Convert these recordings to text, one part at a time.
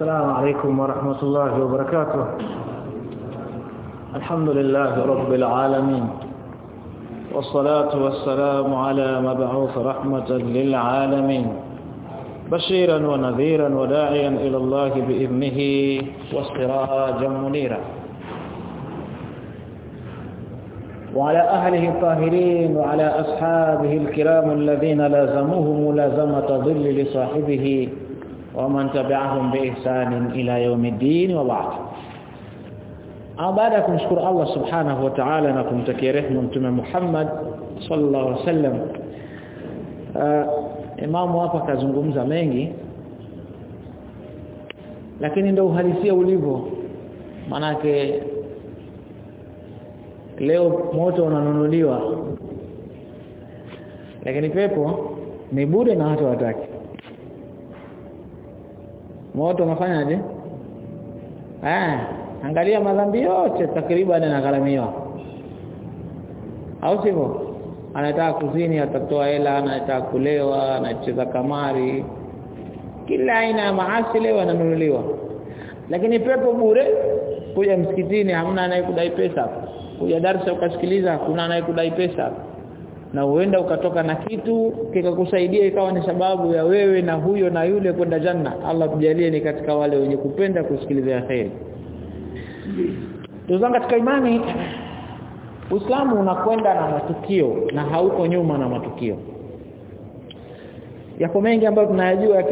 السلام عليكم ورحمة الله وبركاته. الحمد لله رب العالمين. والصلاة والسلام على مبعوث رحمة للعالمين. بشيرا ونذيرا وداعيا إلى الله بإذنه وسراجا منيرا. وعلى أهله الطاهرين وعلى أصحابه الكرام الذين لازموه ملازمة ظل لصاحبه ومن تبعهم بإحسان إلى يوم الدين وبعد baada ya kumshukuru Allah subhanahu wa ta'ala na kumtakia rehema mtume Muhammad sallallahu alaihi wasallam uh, imamu hapa kazungumza mengi lakini ndio uhalisia ulivyo manake leo moto unanunuliwa lakini pepo ni bure na watu wataki moto unafanyaje? Eh angalia madhambi yote takriban anagharamiwa au sivyo? Anataka kuzini atatoa hela anataka kulewa anacheza kamari. Kila aina ya maasi leo ananunuliwa lakini pepo bure kuja msikitini hamna anayekudai pesa. Kuja darasa ukasikiliza kuna anayekudai pesa na uenda ukatoka na kitu kikakusaidia ikawa ni sababu ya wewe na huyo na yule kwenda janna Allah tujalie ni katika wale wenye kupenda kusikiliza kheri Tuzanga katika imani Uislamu unakwenda na matukio na hauko nyuma na matukio. Yako mengi ambayo tunayajua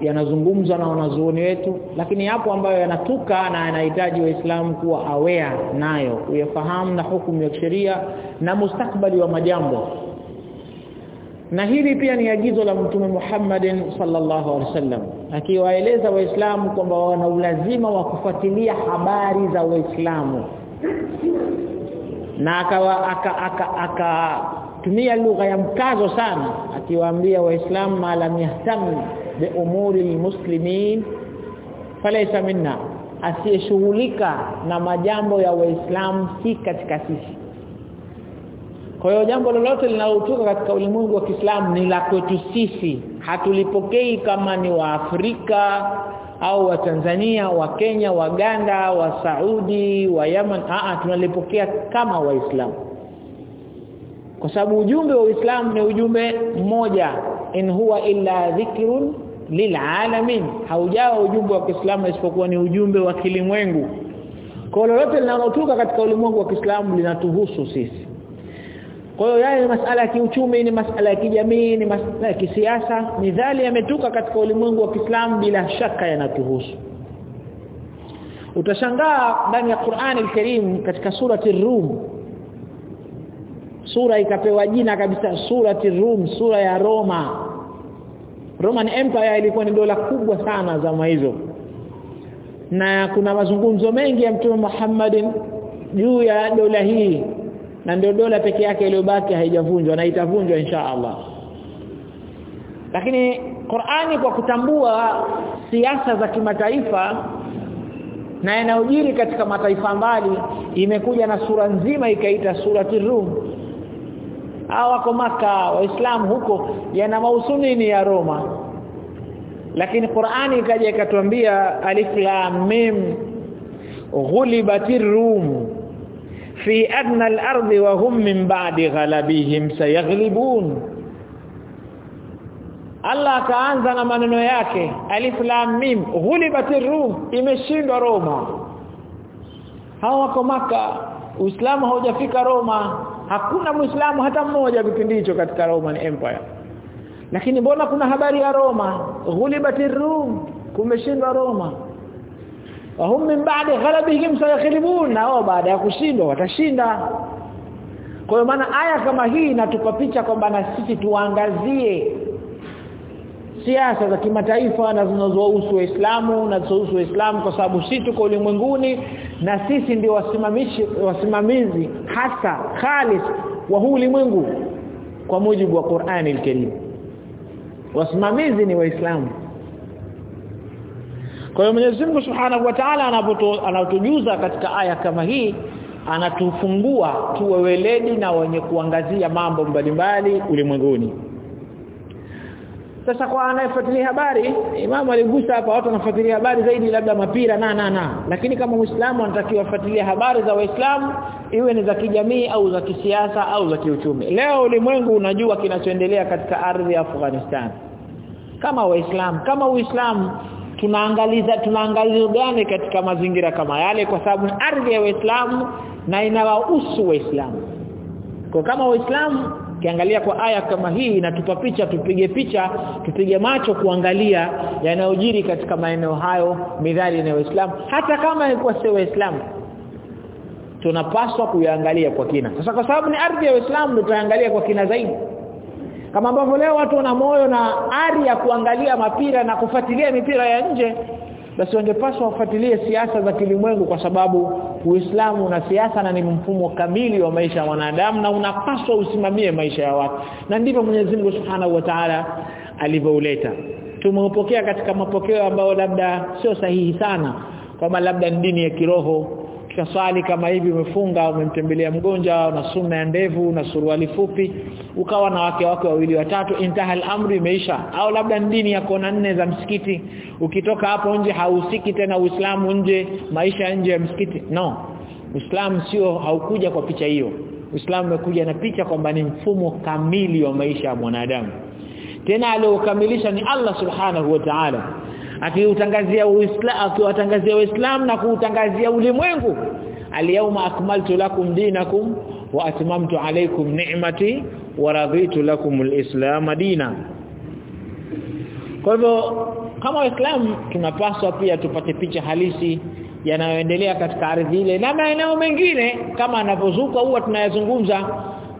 yanazungumzwa na wanazuoni wetu lakini yapo ambayo yanatuka na yanahitaji waislamu kuwa aware nayo uyafahamu na hukumu ya sheria na mustakbali wa majambo. Na hili pia ni agizo la mtume Muhammadin sallallahu alaihi wasallam akiwaeleza waislamu kwamba wana ulazima wa kufuatilia habari za waislamu. Na akawa aka, aka, aka tumia lugha ya mkazo sana akiwaambia waislamu ma lam yahtam bi umuri almuslimin falaysa minna. Asiyeshughulika na majambo ya waislamu si katika sisi. Kwa hiyo jambo lolote linalotoka katika ulimwengu wa Kiislamu ni la kwetu sisi. Hatulipokei kama ni wa Afrika au wa Tanzania wa Kenya wa Uganda wa Saudi wa Yemen a tunalipokea kama waislamu kwa sababu ujumbe wa Uislamu ni ujumbe mmoja in huwa illa dhikrun lilalamin. Haujawa ujumbe wa Kiislamu isipokuwa ni ujumbe wa kilimwengu. Kwa lolote linalotoka katika ulimwengu wa Kiislamu linatuhusu sisi. Kwa hiyo yale masala ya kiuchumi ni masala ya kijamii ni masala ya kisiasa. Midhali yametuka katika ulimwengu wa Kiislamu bila shaka yanatuhusu. Utashangaa ndani ya Qur'an al-Karim katika surati Rum sura ikapewa jina kabisa surati Rum sura ya Roma. Roman Empire ilikuwa ni dola kubwa sana zama hizo. Na kuna mazungumzo mengi ya Mtume Muhammadin juu ya dola hii na ndio dola peke yake iliyobaki haijavunjwa na itavunjwa insha Allah. Lakini Qur'ani kwa kutambua siasa za kimataifa na yanayojiri katika mataifa mbali imekuja na sura nzima ikaita surati Rum hao wako maka waislamu huko yana mausuni ya Roma? Lakini Qur'ani ikaja ikatuambia alif lam mim ghulibatir rum fi adna al-ard wa hum min ba'di ghalabihim sayaghlibun Allah kaanza na maneno yake alif lam mim ghulibatir rum imeshindwa Roma. Hawa wako maka Uislamu haujafika Roma hakuna muislamu hata mmoja kipindi hicho katika Roman Empire. Lakini mbona kuna habari ya Roma? Ghulibatir rum kumeshindwa Roma. Wahum min ba'di ghalabihim sayaghlibun na wao baada ya kushindwa watashinda. Kwa maana aya kama hii inatupa picha kwamba na sisi tuangazie siasa za kimataifa na zinazohusu Uislamu na zinazohusu Uislamu kwa sababu sisi tuko ulimwenguni na sisi ndio wasimamishi wasimamizi hasa khalis wa huu ulimwengu kwa mujibu wa Qur'ani al-Karim. Wasimamizi ni waislamu. Kwa hiyo Mwenyezi Mungu Subhanahu wa Ta'ala anapotujuza katika aya kama hii anatufungua tuwe weledi na wenye kuangazia mambo mbalimbali ulimwenguni sasa kwa anayefuatilia habari imamu aligusa hapa watu wanafuatilia habari zaidi labda mapira na na na. Lakini kama muislamu anatakiwa afuatilie habari za waislamu iwe ni za kijamii au za kisiasa au za kiuchumi. Leo ulimwengu unajua kinachoendelea katika ardhi ya Afghanistan. Kama waislamu kama uislamu tunaangaliza tunaangalia gani katika mazingira kama yale? Kwa sababu ardhi ya waislamu na inawahusu waislamu. Kwa kama waislamu kiangalia kwa aya kama hii inatupa picha tupige picha tupige macho kuangalia yanayojiri katika maeneo hayo midhali na Uislamu. Hata kama ilikuwa sio Uislamu tunapaswa kuyaangalia kwa kina. Sasa kwa sababu ni ardhi ya Uislamu tutaangalia kwa kina zaidi. Kama ambavyo leo watu wana moyo na ari ya kuangalia mapira na kufuatilia mipira ya nje basi wangepaswa wafuatilie siasa za kilimwengu kwa sababu Uislamu na siasa na ni mfumo kamili wa maisha ya wanadamu na unapaswa usimamie maisha ya watu. Na ndivyo Mwenyezi Mungu Subhanahu wa Ta'ala alivyouleta tumeupokea katika mapokeo ambayo labda sio sahihi sana kama labda ni dini ya kiroho swali kama hivi umefunga umemtembelea mgonjwa na sunna ya ndevu na suruali fupi ukawa na wake wake wawili watatu intahal amri imeisha. Au labda dini ya kona nne za msikiti. Ukitoka hapo nje hausiki tena Uislamu nje maisha nje ya msikiti. No. Uislamu sio haukuja kwa picha hiyo. Uislamu umekuja na picha kwamba ni mfumo kamili wa maisha ya mwanadamu. Tena aliokamilisha ni Allah subhanahu wa ta'ala akiutangazia uislamu akiwatangazia uislamu na kuutangazia ulimwengu. Alyawma akmaltu lakum dinakum wa atmamtu alaykum ni'mati wa raditu lakum alislam dina. Kwa hivyo kama waislamu tunapaswa pia tupate picha halisi yanayoendelea katika ardhi ile na maeneo mengine. Kama anapozuka huwa tunayazungumza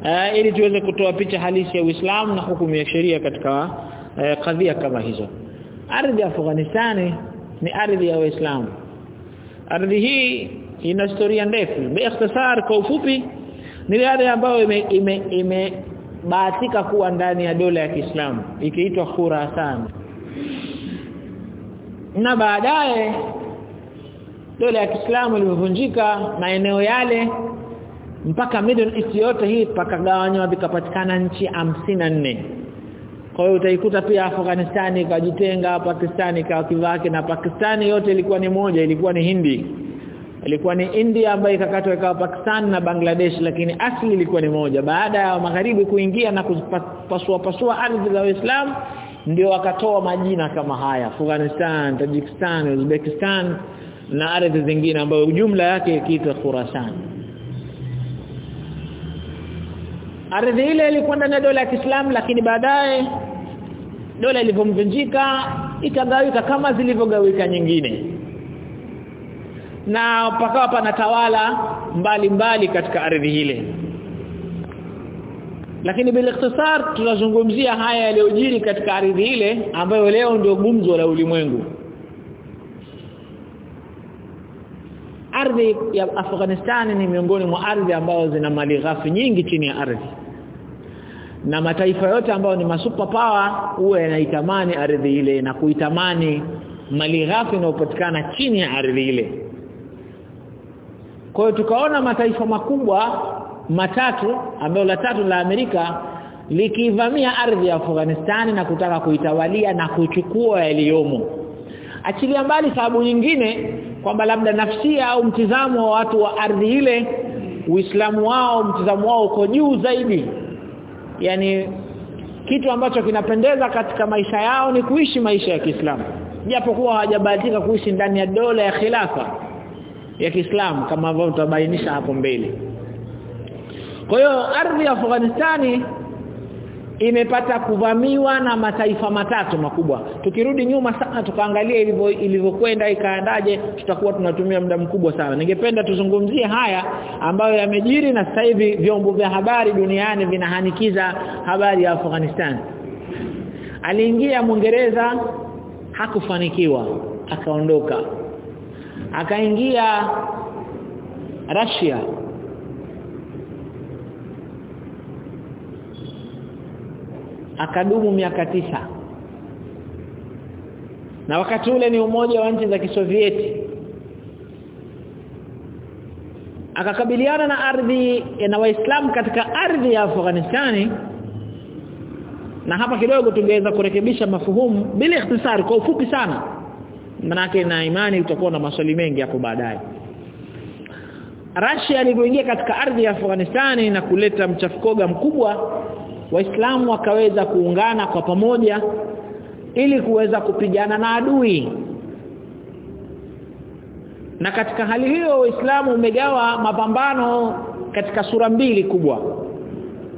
uh, ili tuweze kutoa picha halisi ya Uislamu na hukumu ya sheria katika uh, kadhia kama hizo ardhi ya Afghanistan ni ardhi ya Waislamu. Ardhi hii ina historia ndefu. Biikhtisar kwa ufupi ni ardhi ambayo imebahatika ime, ime kuwa ndani ya dola ya Kiislamu ikiitwa Khurasan. Na baadaye dola ya Kiislamu ilivunjika maeneo yale mpaka Middle East yote hii pakagawanywa vikapatikana nchi nne kwa hiyo utaikuta pia Afghanistan ikajitenga Pakistan ikawakivake na Pakistan yote ilikuwa ni moja ilikuwa ni Hindi. Ilikuwa ni India ambayo ikakatwa ikawa Pakistan na Bangladesh lakini asili ilikuwa ni moja. Baada ya magharibi kuingia na kupasua pasua ardhi za Uislamu ndio wakatoa majina kama haya. Afghanistan Tajikistan Uzbekistan na ardhi zingine ambayo jumla yake ikiitwa Khurasan ardhi ile ilikuwa ndani ya dola ya Kiislamu lakini baadaye dola ilivyomvunjika ikagawika kama zilivyogawika nyingine. Na pakawa panatawala mbali mbali katika ardhi ile. Lakini bila ikhtisar tunazungumzia haya yaliyojiri katika ardhi ile ambayo leo ndio gumzo la ulimwengu ardhi ya Afghanistan ni miongoni mwa ardhi ambazo zina mali ghafi nyingi chini ya ardhi. Na mataifa yote ambayo ni masupa power huwa yanaitamani ardhi ile na kuitamani mali ghafi inayopatikana chini ya ardhi ile. Kwa hiyo tukaona mataifa makubwa matatu ambayo la tatu la Amerika likivamia ardhi ya Afghanistan na kutaka kuitawalia na kuchukua yaliyomo achilia mbali sababu nyingine kwamba labda nafsia au mtizamo wa watu wa ardhi ile Uislamu wao mtizamo wao uko juu zaidi. Yani kitu ambacho kinapendeza katika maisha yao ni kuishi maisha ya Kiislamu. Japokuwa hawajabahatika kuishi ndani ya dola ya khilafa ya Kiislamu kama ambavyo tutabainisha hapo mbele. Kwa hiyo ardhi ya Afghanistani imepata kuvamiwa na mataifa matatu makubwa. Tukirudi nyuma sana tukaangalia ilivyo ilivyokwenda ikaandaje tutakuwa tunatumia muda mkubwa sana. Ningependa tuzungumzie haya ambayo yamejiri na sasa hivi vyombo vya habari duniani vinahanikiza habari ya Afghanistan. Aliingia Mwingereza hakufanikiwa akaondoka. Akaingia Russia akadumu miaka tisa. Na wakati ule ni umoja wa nchi za kisovieti akakabiliana na ardhi na waislamu katika ardhi ya Afghanistani. Na hapa kidogo tungeweza kurekebisha mafuhumu bila ikhtisari kwa ufupi sana. Manake na imani utakuwa na maswali mengi hapo baadaye. Russia ilipoingia katika ardhi ya Afghanistan na kuleta mchafukoga mkubwa waislamu wakaweza kuungana kwa pamoja ili kuweza kupigana na adui. Na katika hali hiyo waislamu umegawa mapambano katika sura mbili kubwa.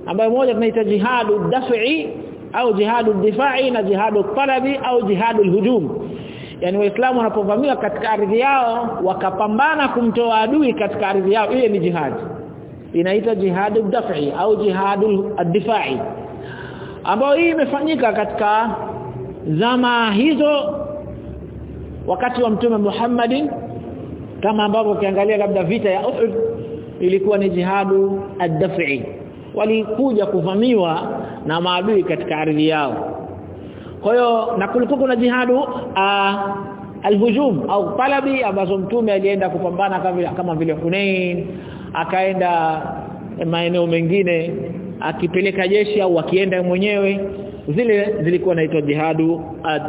Ambayo moja tunaita jihadu daf'i au jihadu difai na jihadu talabi au jihadu hujum yani waislamu wanapovamiwa katika ardhi yao wakapambana kumtoa adui katika ardhi yao. Ile ni jihad inaita jihadu daf'i au jihadu ad-difai ambayo hii imefanyika katika zama hizo wakati wa mtume Muhammadin kama ambavyo ukiangalia labda vita ya Uhud ilikuwa ni jihadu ad-daf'i. Walikuja kuvamiwa na maadui katika ardhi yao. Kwa hiyo na kulikuwa kuna jihadu alhujum au talabi ambazo mtume alienda kupambana kama vile Hunain akaenda maeneo mengine akipeleka jeshi au akienda mwenyewe zile zilikuwa naitwa jihadu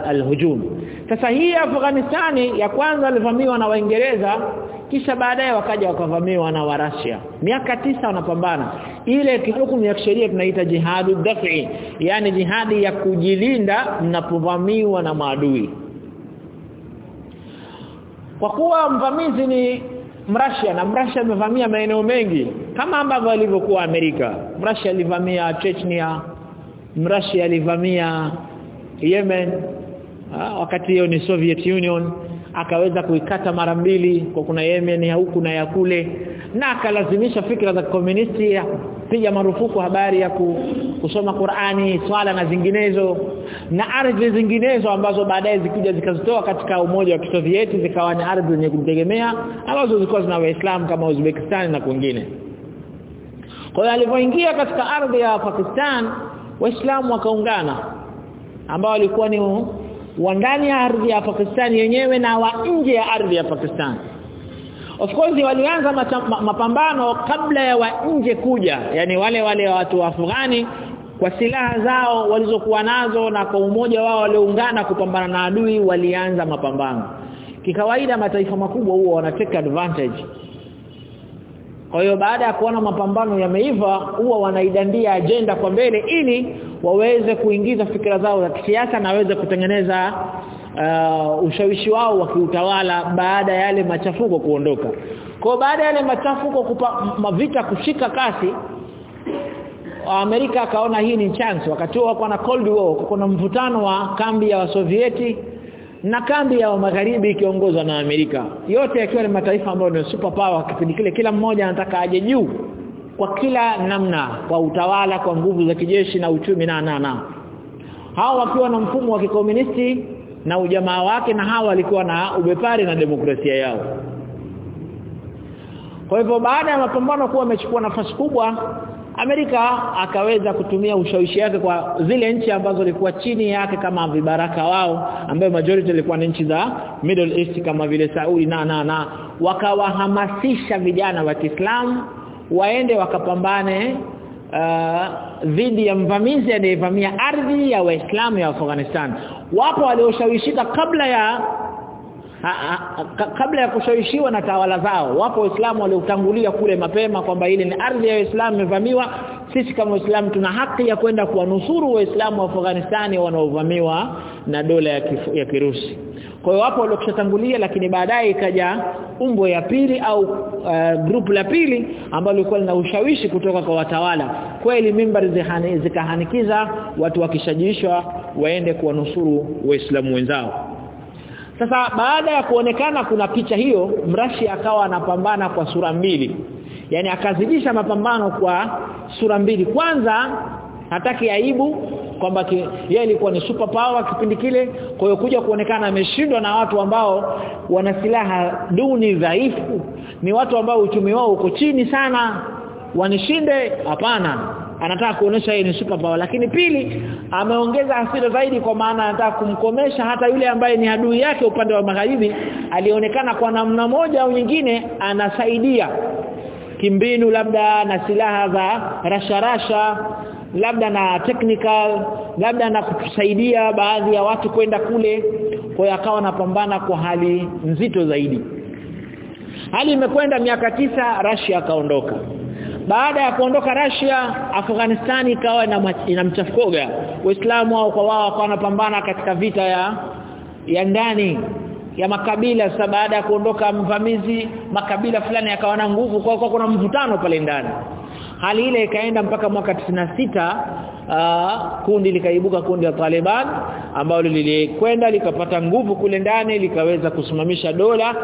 al-hujum. Sasa hii Afghanistani ya kwanza ilivamiwa na Waingereza kisha baadaye wakaja wakavamiwa na Warasia miaka tisa wanapambana. Ile kihukumu ya sheria tunaita jihadu daf'i yani jihadi ya kujilinda mnapovamiwa na maadui. Kwa kuwa mvamizi ni Mrasia na Mrasia amevamia maeneo mengi kama ambavyo alivyokuwa Amerika. Mrasia alivamia Chechnya Mrasia alivamia Yemen ha, wakati hiyo ni Soviet Union akaweza kuikata mara mbili kwa kuna Yemen ya huku na ya kule na akalazimisha fikra za komunisti piga marufuku habari ya kusoma Qur'ani swala na zinginezo na ardhi zinginezo ambazo baadaye zikuja zikazitoa katika umoja wa Kisovieti zikawa ni ardhi zenye kujitegemea ambazo zilikuwa zina waislamu kama Uzbekistan na kwingine. Kwa hiyo alipoingia katika ardhi ya Pakistan waislamu wakaungana ambao walikuwa ni wa ndani ya ardhi ya Pakistan yenyewe na wa nje ya ardhi ya Pakistan of course walianza mapambano kabla ya wa nje kuja. Yani wale wale watu wa Afghani kwa silaha zao walizokuwa nazo na kwa umoja wao walioungana kupambana na adui walianza mapambano. Kikawaida mataifa makubwa huwa wana take advantage. Kwa hiyo baada ya kuona mapambano yameiva huwa wanaidandia ajenda kwa mbele ili waweze kuingiza fikra zao za kisiasa na waweze kutengeneza uh, ushawishi wao wa kiutawala baada ya yale machafuko kuondoka. Kwa baada ya yale machafuko kupa mavita kushika kasi Amerika akaona hii ni chance. Wakati huo na Cold War kuna mvutano wa kambi ya Wasovieti na kambi ya magharibi ikiongozwa na Amerika. Yote yakiwa ni mataifa ambayo ni super power kipindi kile kila mmoja anataka aje juu kwa kila namna kwa utawala kwa nguvu za kijeshi na uchumi na na na. Hao wakiwa na mfumo wa kikomunisti na ujamaa wake na hawa walikuwa na ubepari na demokrasia yao. Kwa hivyo baada ya mapambano kuwa amechukua nafasi kubwa Amerika akaweza kutumia ushawishi wake kwa zile nchi ambazo zilikuwa chini yake kama vibaraka wao ambayo majority ilikuwa ni nchi za Middle East kama vile Saudi na na na. Wakawahamasisha vijana wa Kiislamu waende wakapambane dhidi uh, ya mvamizi anayevamia ardhi ya Waislamu ya Afghanistan. Wapo walioshawishika kabla ya ha, ha, kabla ya kushawishiwa na tawala zao. Wapo waislamu waliotangulia kule mapema kwamba ile ni ardhi ya waislamu imevamiwa. Sisi kama waislamu tuna haki ya kwenda kuwanusuru waislamu wa Afghanistan wanaovamiwa na dola ya, ya Kirusi kwa hiyo wapo waliokushatangulia lakini baadaye ikaja umbo ya pili au uh, grupu la pili ambalo lilikuwa lina ushawishi kutoka kwa watawala kweli mimbari zikahanikiza watu wakishajishwa waende kuwanusuru waislamu wenzao sasa baada ya kuonekana kuna picha hiyo Mrashi akawa anapambana kwa sura mbili. Yaani akazidisha mapambano kwa sura mbili. Kwanza hataki aibu kwamba yeye alikuwa ni super power kipindi kile kwa hiyo kuja kuonekana ameshindwa na watu ambao wana silaha duni dhaifu ni watu ambao uchumi wao uko chini sana wanishinde? Hapana. Anataka kuonesha yeye ni super power. Lakini pili ameongeza hasira zaidi kwa maana anataka kumkomesha hata yule ambaye ni adui yake upande wa magharibi alionekana kwa namna moja au nyingine anasaidia kimbinu labda na silaha za rasharasha labda na technical labda na kutusaidia baadhi ya watu kwenda kule kwa hiyo akawa kwa hali nzito zaidi. Hali imekwenda miaka tisa Russia akaondoka. Baada ya kuondoka Russia Afghanistan ikawa ina mchafukoga waislamu wao kwa wao wakawa wanapambana katika vita ya ya ndani ya makabila. Sasa baada ya kuondoka mvamizi makabila fulani yakawa na nguvu kwa kwa kuna mvutano pale ndani hali ile ikaenda mpaka mwaka sita uh, kundi likaibuka kundi la Taliban ambalo lilikwenda likapata nguvu kule ndani likaweza kusimamisha dola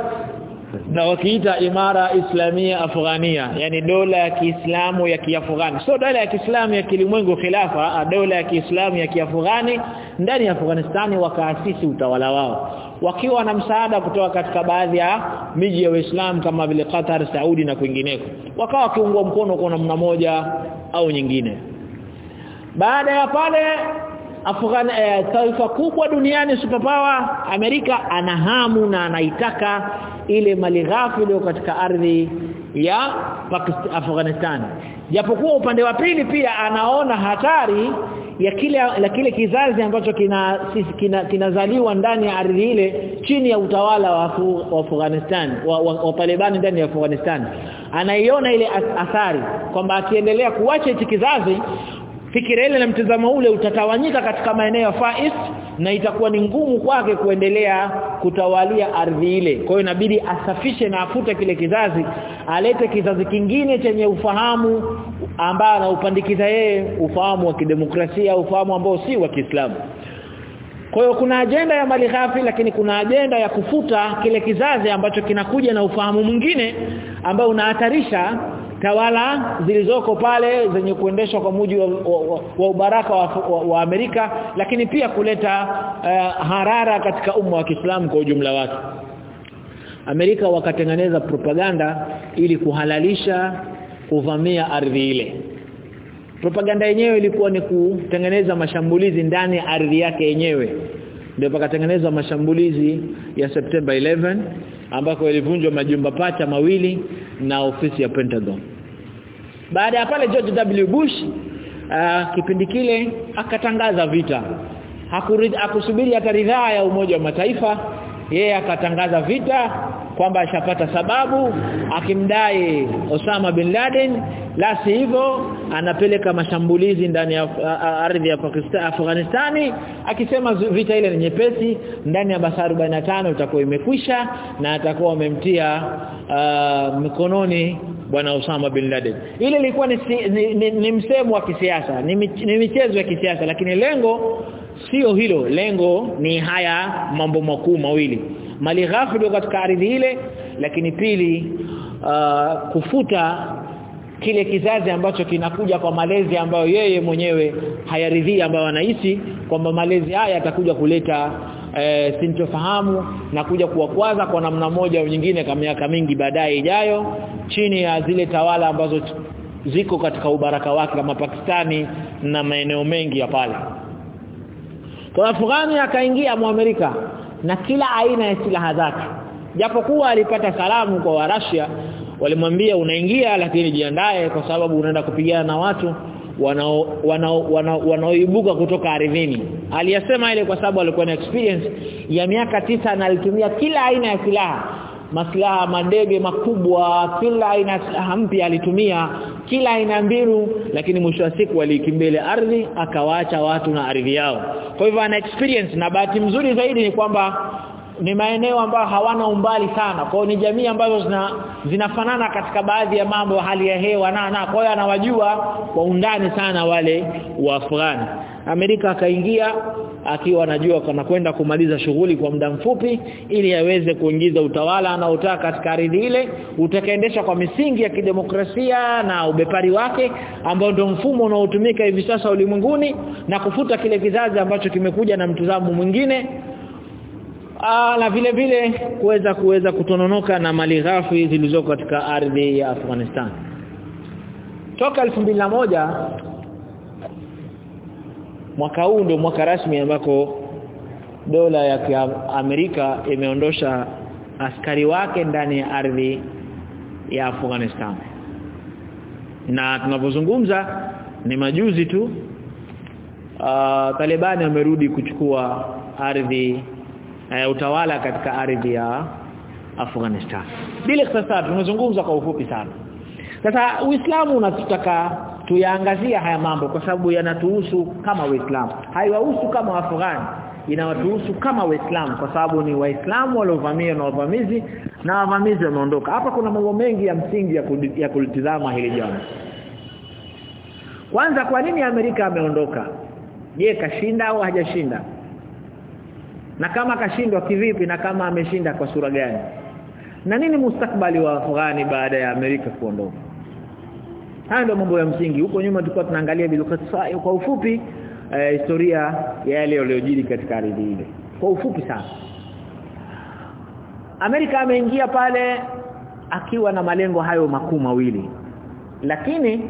na wakiita imara islamia afghania yani dola ya Kiislamu ya Kiafghani. Sio dola ya Kiislamu ya kilimwengu khilafa dola ya Kiislamu ya Kiafghani ndani ya Afghanistani wakaasisi utawala wao. Wakiwa na msaada kutoka katika baadhi ya miji ya Uislamu kama vile Qatar, Saudi na kwingineko. Wakawa kiungo mkono kwa namna moja au nyingine. Baada ya pale Afghan eh, taifa kubwa duniani superpower Amerika anahamu na anaitaka ile mali ghafi iliyo katika ardhi ya Pakistan, Afghanistan. Japokuwa upande wa pili pia anaona hatari ya kile la kile kizazi ambacho kina kinazaliwa kina ndani ya ardhi ile chini ya utawala wa, wa Afghanistan wa, wa, wa Taliban ndani ya Afghanistan. Anaiona ile athari kwamba akiendelea kuacha hichi kizazi fikira ile na mtazamo ule utatawanyika katika maeneo ya Fais na itakuwa ni ngumu kwake kuendelea kutawalia ardhi ile. Kwa hiyo inabidi asafishe na afute kile kizazi alete kizazi kingine chenye ufahamu ambao anaupandikiza yeye ufahamu wa kidemokrasia ufahamu ambao si wa Kiislamu. Kwa hiyo kuna ajenda ya mali ghafi lakini kuna ajenda ya kufuta kile kizazi ambacho kinakuja na ufahamu mwingine ambao unahatarisha tawala zilizoko pale zenye kuendeshwa kwa muji wa, wa, wa ubaraka wa, wa, wa Amerika lakini pia kuleta uh, harara katika umma wa Kiislamu kwa ujumla wake. Amerika wakatengeneza propaganda ili kuhalalisha kuvamia ardhi ile. Propaganda yenyewe ilikuwa ni kutengeneza mashambulizi ndani ya ardhi yake yenyewe ndio pakatengenezwa mashambulizi ya September 11 ambako ilivunjwa majumba pacha mawili na ofisi ya Pentagon. Baada ya pale George W. Bush uh, kipindi kile akatangaza vita. Hakurid, hakusubiri hata ridhaa ya umoja wa mataifa. Yeye akatangaza vita kwamba ashapata sababu akimdai Osama bin Laden la hivyo anapeleka mashambulizi ndani ya ardhi ya Pakistan Afghanistani akisema vita ile ni nyepesi ndani ya masaa 45 itakuwa imekwisha na atakuwa amemtia uh, mikononi bwana Osama bin Laden. Ile ilikuwa ni, ni, ni, ni msemo wa kisiasa ni, ni michezo ya kisiasa lakini lengo sio hilo. Lengo ni haya mambo makuu mawili. Mali ghafi katika ardhi ile lakini pili uh, kufuta kile kizazi ambacho kinakuja kwa malezi ambayo yeye mwenyewe hayaridhii ambayo anaishi kwamba malezi haya atakuja kuleta e, sintofahamu na kuja kuwakwaza kwa namna moja au nyingine kama miaka mingi baadaye ijayo chini ya zile tawala ambazo ziko katika ubaraka wake kama Pakistani na maeneo mengi ya pale. Kwa Afghani akaingia Muamerika na kila aina ya silaha zake. Japokuwa alipata salamu kwa wa Russia walimwambia unaingia lakini jiandae kwa sababu unaenda kupigana na watu wanaoibuka kutoka ardhini. Aliyasema ile kwa sababu alikuwa na experience ya miaka tisa na alitumia kila aina ya silaha maslaha madege makubwa kila aina mpya alitumia kila aina mbiru lakini mwisho wa siku walikimbele ardhi akawaacha watu na ardhi yao. Kwa hivyo ana experience na bahati mzuri zaidi ni kwamba ni maeneo ambayo hawana umbali sana. Kwa ni jamii ambazo zina zinafanana katika baadhi ya mambo hali ya hewa na na. Kwa hiyo anawajua kwa undani sana wale wa Afghani Amerika akaingia akiwa anajua kana kwenda kumaliza shughuli kwa muda mfupi ili aweze kuingiza utawala anaotaka katika ardhi ile utakaendeshwa kwa misingi ya kidemokrasia na ubepari wake ambao ndio mfumo unaotumika hivi sasa ulimwenguni na kufuta kile kizazi ambacho kimekuja na mtazamo mwingine Aa, na vile vile kuweza kuweza kutononoka na mali ghafi zilizoko katika ardhi ya Afghanistan. Toka moja mwaka huu ndio mwaka rasmi ambako dola ya Amerika imeondosha askari wake ndani ya ardhi ya Afghanistan. Na tunapozungumza ni majuzi tu uh, Talibani wamerudi kuchukua ardhi uh, utawala katika ardhi ya Afghanistan. Bila sasa tunazungumza kwa ufupi sana. Sasa Uislamu unatutaka tuyaangazia haya mambo kwa sababu yanatuhusu kama Waislamu. Haiwahusu kama Afghani inawatuhusu kama Waislamu kwa sababu ni Waislamu waliovamia na wavamizi na wavamizi wameondoka. Hapa kuna mambo mengi ya msingi ya, ya kulitizama hili jambo. Kwanza kwa nini Amerika ameondoka? Je kashinda au hajashinda na kama kashindwa kivipi na kama ameshinda kwa sura gani? Na nini mustakbali wa Afghani baada ya Amerika kuondoka? Haya ndio mambo ya msingi. Huko nyuma tulikuwa tunaangalia bilukhatsai kwa ufupi eh, historia ya yale yaliyojiri katika ardhi ile. Kwa ufupi sana. Amerika ameingia pale akiwa na malengo hayo makuu mawili. Lakini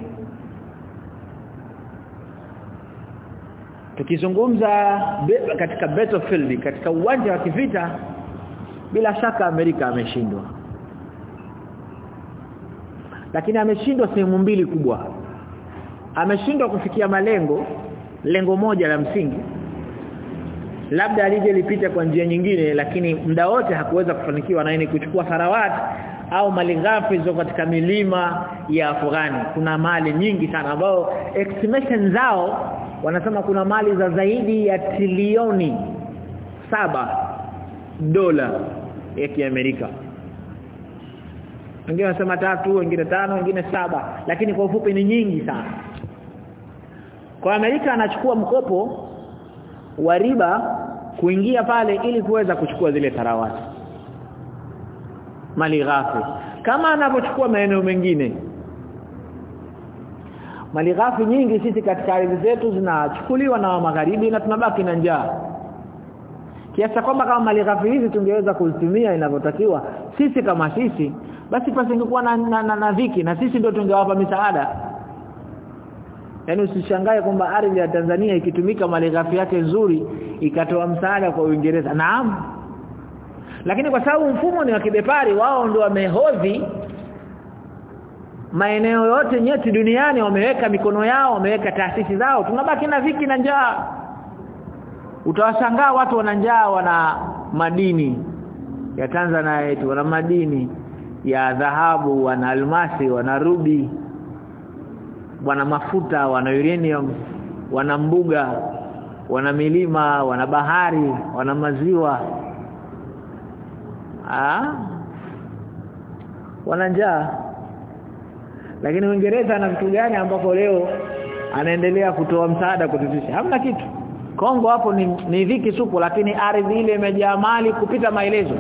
tukizungumza be, katika battlefield katika uwanja wa kivita bila shaka Amerika ameshindwa. Lakini ameshindwa sehemu mbili kubwa. Ameshindwa kufikia malengo lengo moja la msingi. Labda alije lipita kwa njia nyingine lakini muda wote hakuweza kufanikiwa na ni kuchukua sarawati au mali ghafi zilizo katika milima ya Afghani. Kuna mali nyingi sana ambao estimation zao wanasema kuna mali za zaidi ya trilioni saba dola ya Kiamerika. Wengine wanasema tatu wengine tano wengine saba lakini kwa ufupi ni nyingi sana. Kwa Amerika anachukua mkopo wa riba kuingia pale ili kuweza kuchukua zile tarawati. Mali ghafi. Kama anapochukua maeneo mengine mali ghafi nyingi sisi katika ardhi zetu zinachukuliwa na magharibi na tunabaki na njaa kiasi kwamba kama malighafi hizi tungeweza kuzitumia inavyotakiwa sisi kama sisi basi pasingekuwa na, na, na, na dhiki na sisi ndio tungewapa misaada Yaani usishangae kwamba ardhi ya Tanzania ikitumika mali ghafi yake nzuri ikatoa msaada kwa Uingereza. Naam. Lakini kwa sababu mfumo ni wa kibepari wao ndio wamehodhi maeneo yote nyeti duniani wameweka mikono yao wameweka taasisi zao. Tunabaki na viki na njaa. Utawashangaa watu wana njaa wana madini ya Tanzania yetu wana madini ya dhahabu wana almasi wana rubi wana mafuta wana uranium wana mbuga wana milima wana bahari wana maziwa. Ah wana njaa lakini Uingereza ana vitu gani ambapo leo anaendelea kutoa msaada kututisha hamna kitu. Kongo hapo ni, ni viki supu lakini ardhi ile imejaa mali kupita maelezo.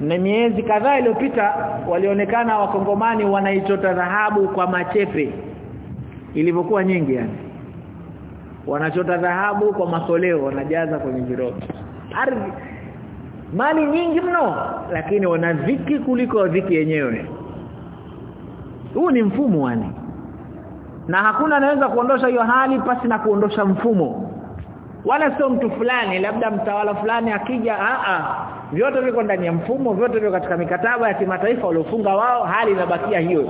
Na miezi kadhaa iliyopita walionekana wakongomani wanaichota dhahabu kwa machepe. Ilivyokuwa nyingi yani. Wanachota dhahabu kwa masoleo wanajaza kwenye viroba. Ardhi mali nyingi mno lakini wana dhiki kuliko dhiki yenyewe huu ni mfumo wani na hakuna anaweza kuondosha hiyo hali pasi na kuondosha mfumo. Wala sio mtu fulani labda mtawala fulani akija a a vyote viko ndani ya mfumo vyote viko katika mikataba ya kimataifa waliofunga wao hali inabakia hiyo.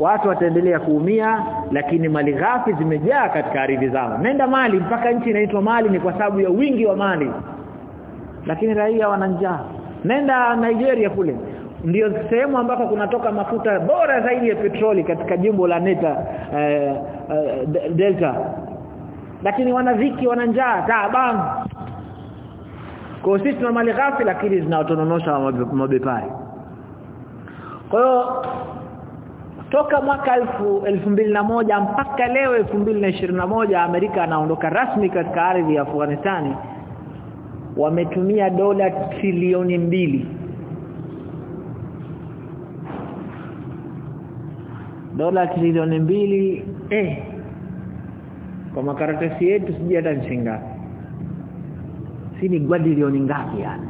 Watu wataendelea kuumia lakini mali ghafi zimejaa katika ardhi zao. Nenda mali mpaka nchi inaitwa mali ni kwa sababu ya wingi wa mali. Lakini raia wana njaa. Nenda Nigeria kule ndio sehemu ambako kunatoka mafuta bora zaidi ya petroli katika jimbo la Neta eh, eh, Delta. Lakini wana wananjaa wana njaa taaban kwa sisi tuna mali ghafi lakini zinawatononosha mabepari kwa hiyo toka mwaka elfu, elfu mbili na moja mpaka leo elfu mbili na ishirini na moja Amerika anaondoka rasmi katika ardhi ya Afghanistan wametumia dola trilioni mbili dola trilioni mbili. Eh. Kwa makaratasi yetu sijui hata nchinga si ni gwadilioni ngapi yani?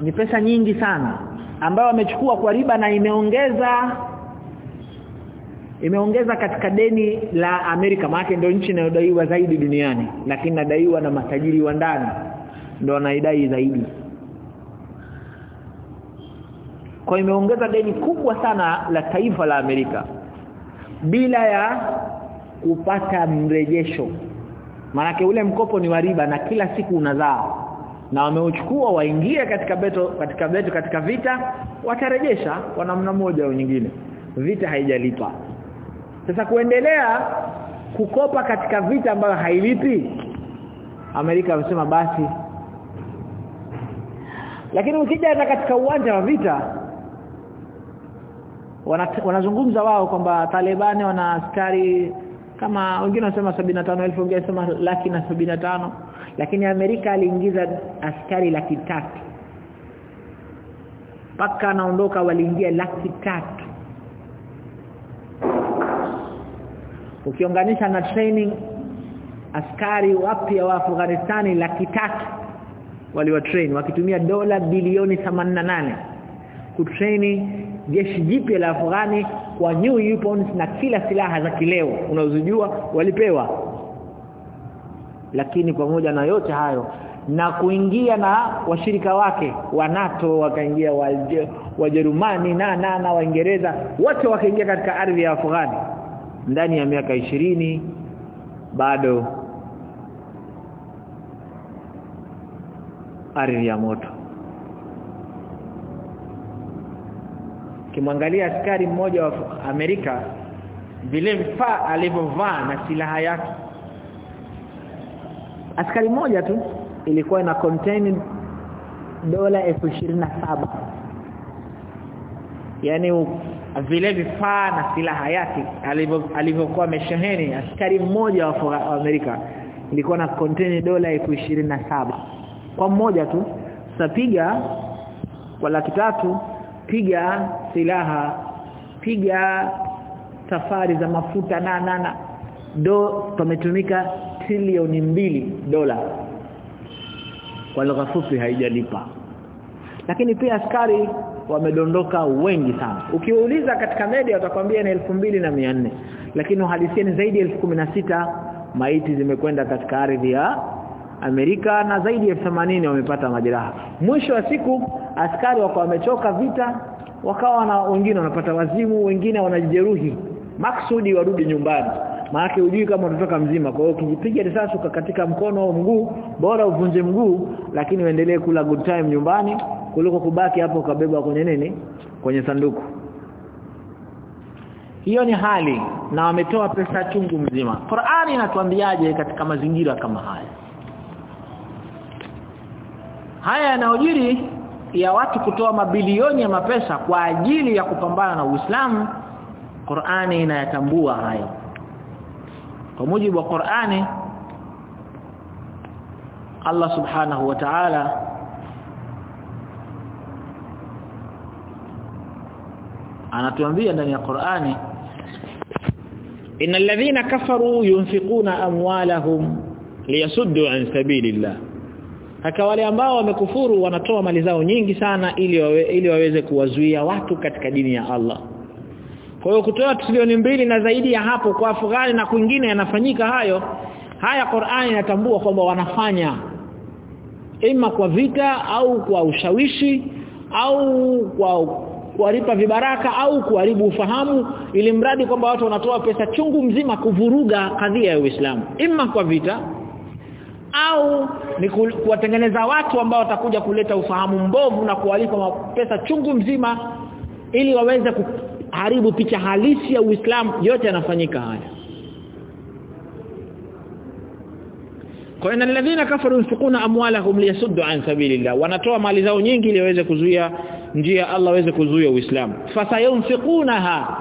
Ni pesa nyingi sana. Ambayo wamechukua kwa riba na imeongeza imeongeza katika deni la Amerika. Maana ndio nchi inayodaiwa zaidi duniani lakini nadaiwa na matajiri wa ndani. Ndio wanaidai zaidi kwa imeongeza deni kubwa sana la taifa la Amerika bila ya kupata mrejesho. Maanake ule mkopo ni wariba na kila siku unazaa. Na wameuchukua waingie katika beto katika beto katika vita watarejesha kwa namna moja au nyingine. Vita haijalipa sasa kuendelea kukopa katika vita ambayo hailipi Amerika wamesema basi. Lakini ukija katika uwanja wa vita wanazungumza wao kwamba Talibani wana askari kama wengine wanasema 75000 wengine wanasema laki na 75 lakini Amerika aliingiza askari laki tatu. Paka anaondoka waliingia laki tatu. Ukiunganisha na training askari wapya wa Afghanistani laki tatu waliwa train wakitumia dola bilioni 88 kutraini jeshi jipya la Afghani kwa new weapons na kila silaha za kileo unazojua walipewa. Lakini pamoja na yote hayo na kuingia na washirika wake wa NATO wakaingia Wajerumani na na na Waingereza wote wakaingia katika ardhi ya Afghani. Ndani ya miaka ishirini bado ardhi ya moto kimwangalia askari mmoja wa Amerika vile vifaa alivyovaa na silaha yake. Askari mmoja tu ilikuwa ina contain dola saba. Yani vile vifaa na silaha yake alivyokuwa amesheheni askari mmoja wa Amerika ilikuwa na contain dola saba. Kwa mmoja tu sapiga kwa laki tatu piga silaha piga safari za mafuta na na na. Do pametumika trilioni mbili dola. Kwa lugha fupi haijalipa. Lakini pia askari wamedondoka wengi sana. Ukiuliza katika media utakwambia ni elfu mbili na mia nne. Lakini uhalisia ni zaidi ya sita. Maiti zimekwenda katika ardhi ya Amerika na zaidi ya 80 wamepata majeraha. Mwisho wa siku askari wako wamechoka vita wakawa na wengine wanapata wazimu wengine wanajeruhi. Maksudi warudi nyumbani. Maana hujui kama utatoka mzima. Kwa hiyo ukijipiga risasi katika mkono au mguu bora uvunje mguu lakini uendelee kula good time nyumbani kuliko kubaki hapo ukabebwa kwenye nini? Kwenye sanduku. Hiyo ni hali na wametoa pesa chungu mzima. Qur'ani inatuambiaje katika mazingira kama haya haya yanayojiri ya watu kutoa mabilioni ya mapesa kwa ajili ya kupambana na Uislamu Qur'ani inayatambua hayo. Kwa mujibu wa Qur'ani Allah subhanahu wa ta'ala anatuambia ndani ya Qur'ani innal ladhina kafaru yunfiquna amwalahum liyasuddu an sabilillah haka wale ambao wamekufuru wanatoa mali zao nyingi sana ili wawe, ili waweze kuwazuia watu katika dini ya Allah. Kwa hiyo kutoa trilioni mbili na zaidi ya hapo kwa Afghani na kwingine yanafanyika hayo haya Qur'ani inatambua kwamba wanafanya. Ima kwa vita au kwa ushawishi au kwa kuwalipa vibaraka au kuharibu ufahamu ili mradi kwamba watu wanatoa pesa chungu mzima kuvuruga kadhia ya Uislamu. Ima kwa vita au ni kuwatengeneza watu ambao watakuja kuleta ufahamu mbovu na kuwalipa pesa chungu mzima ili waweze kuharibu picha halisi ya Uislamu. Yote yanafanyika haya. Kwa ina alladhina kafaru yunfiquna amwalahum liyasuddu an sabilillah. Wanatoa mali zao nyingi ili waweze kuzuia njia Allah waweze kuzuia Uislamu. Fasayunfiqunaha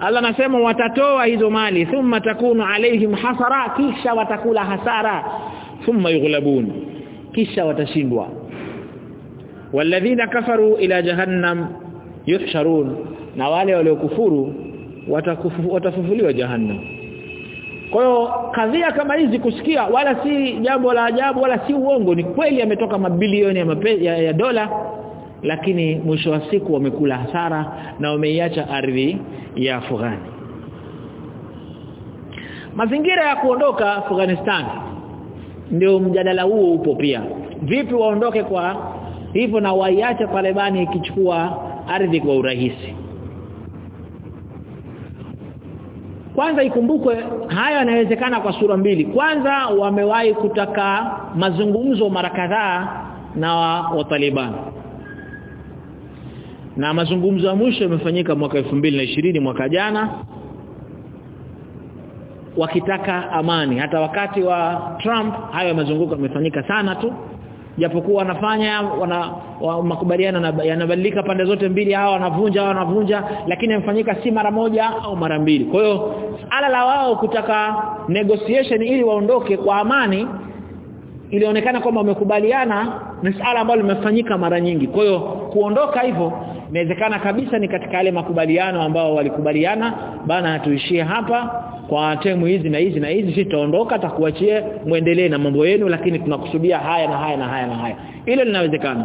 Allah nasema watatoa hizo mali thumma takunu alaihim hasara kisha watakula hasara thumma yughlabun. Kisha watashindwa. Walladhina kafaru ila jahannam yuhsharun. Na wale waliokufuru watafufuliwa jahannam. Kwa hiyo kadhia kama hizi kusikia wala si jambo la ajabu wala si uongo ni kweli ametoka mabilioni ya, ya, ya dola lakini mwisho wa siku wamekula hasara na wameiacha ardhi ya Afghani. Mazingira ya kuondoka Afghanistan ndio mjadala huo upo pia. Vipi waondoke kwa hivyo na waiache Talibani ikichukua ardhi kwa urahisi? Kwanza ikumbukwe haya yanawezekana kwa sura mbili. Kwanza wamewahi kutaka mazungumzo mara kadhaa na wa, wa Taliban na mazungumzo ya mwisho yamefanyika mwaka ishirini mwaka jana wakitaka amani. Hata wakati wa Trump hayo mazunguko yamefanyika sana tu. Japokuwa wanafanya wana wa, makubaliano yanabadilika pande zote mbili hawa wanavunja hawa wanavunja lakini yamefanyika si mara moja au mara mbili. Kwa hiyo ala la wao kutaka negotiation ili waondoke kwa amani ilionekana kwamba wamekubaliana ni sala ambalo limefanyika mara nyingi. Kwa hiyo kuondoka hivyo inawezekana kabisa ni katika yale makubaliano ambao walikubaliana bana tuishie hapa kwa temu hizi na hizi na hizi sitaondoka takuachie muendelee na mambo yenu lakini tunakusudia haya na haya na haya na haya. Hilo linawezekana.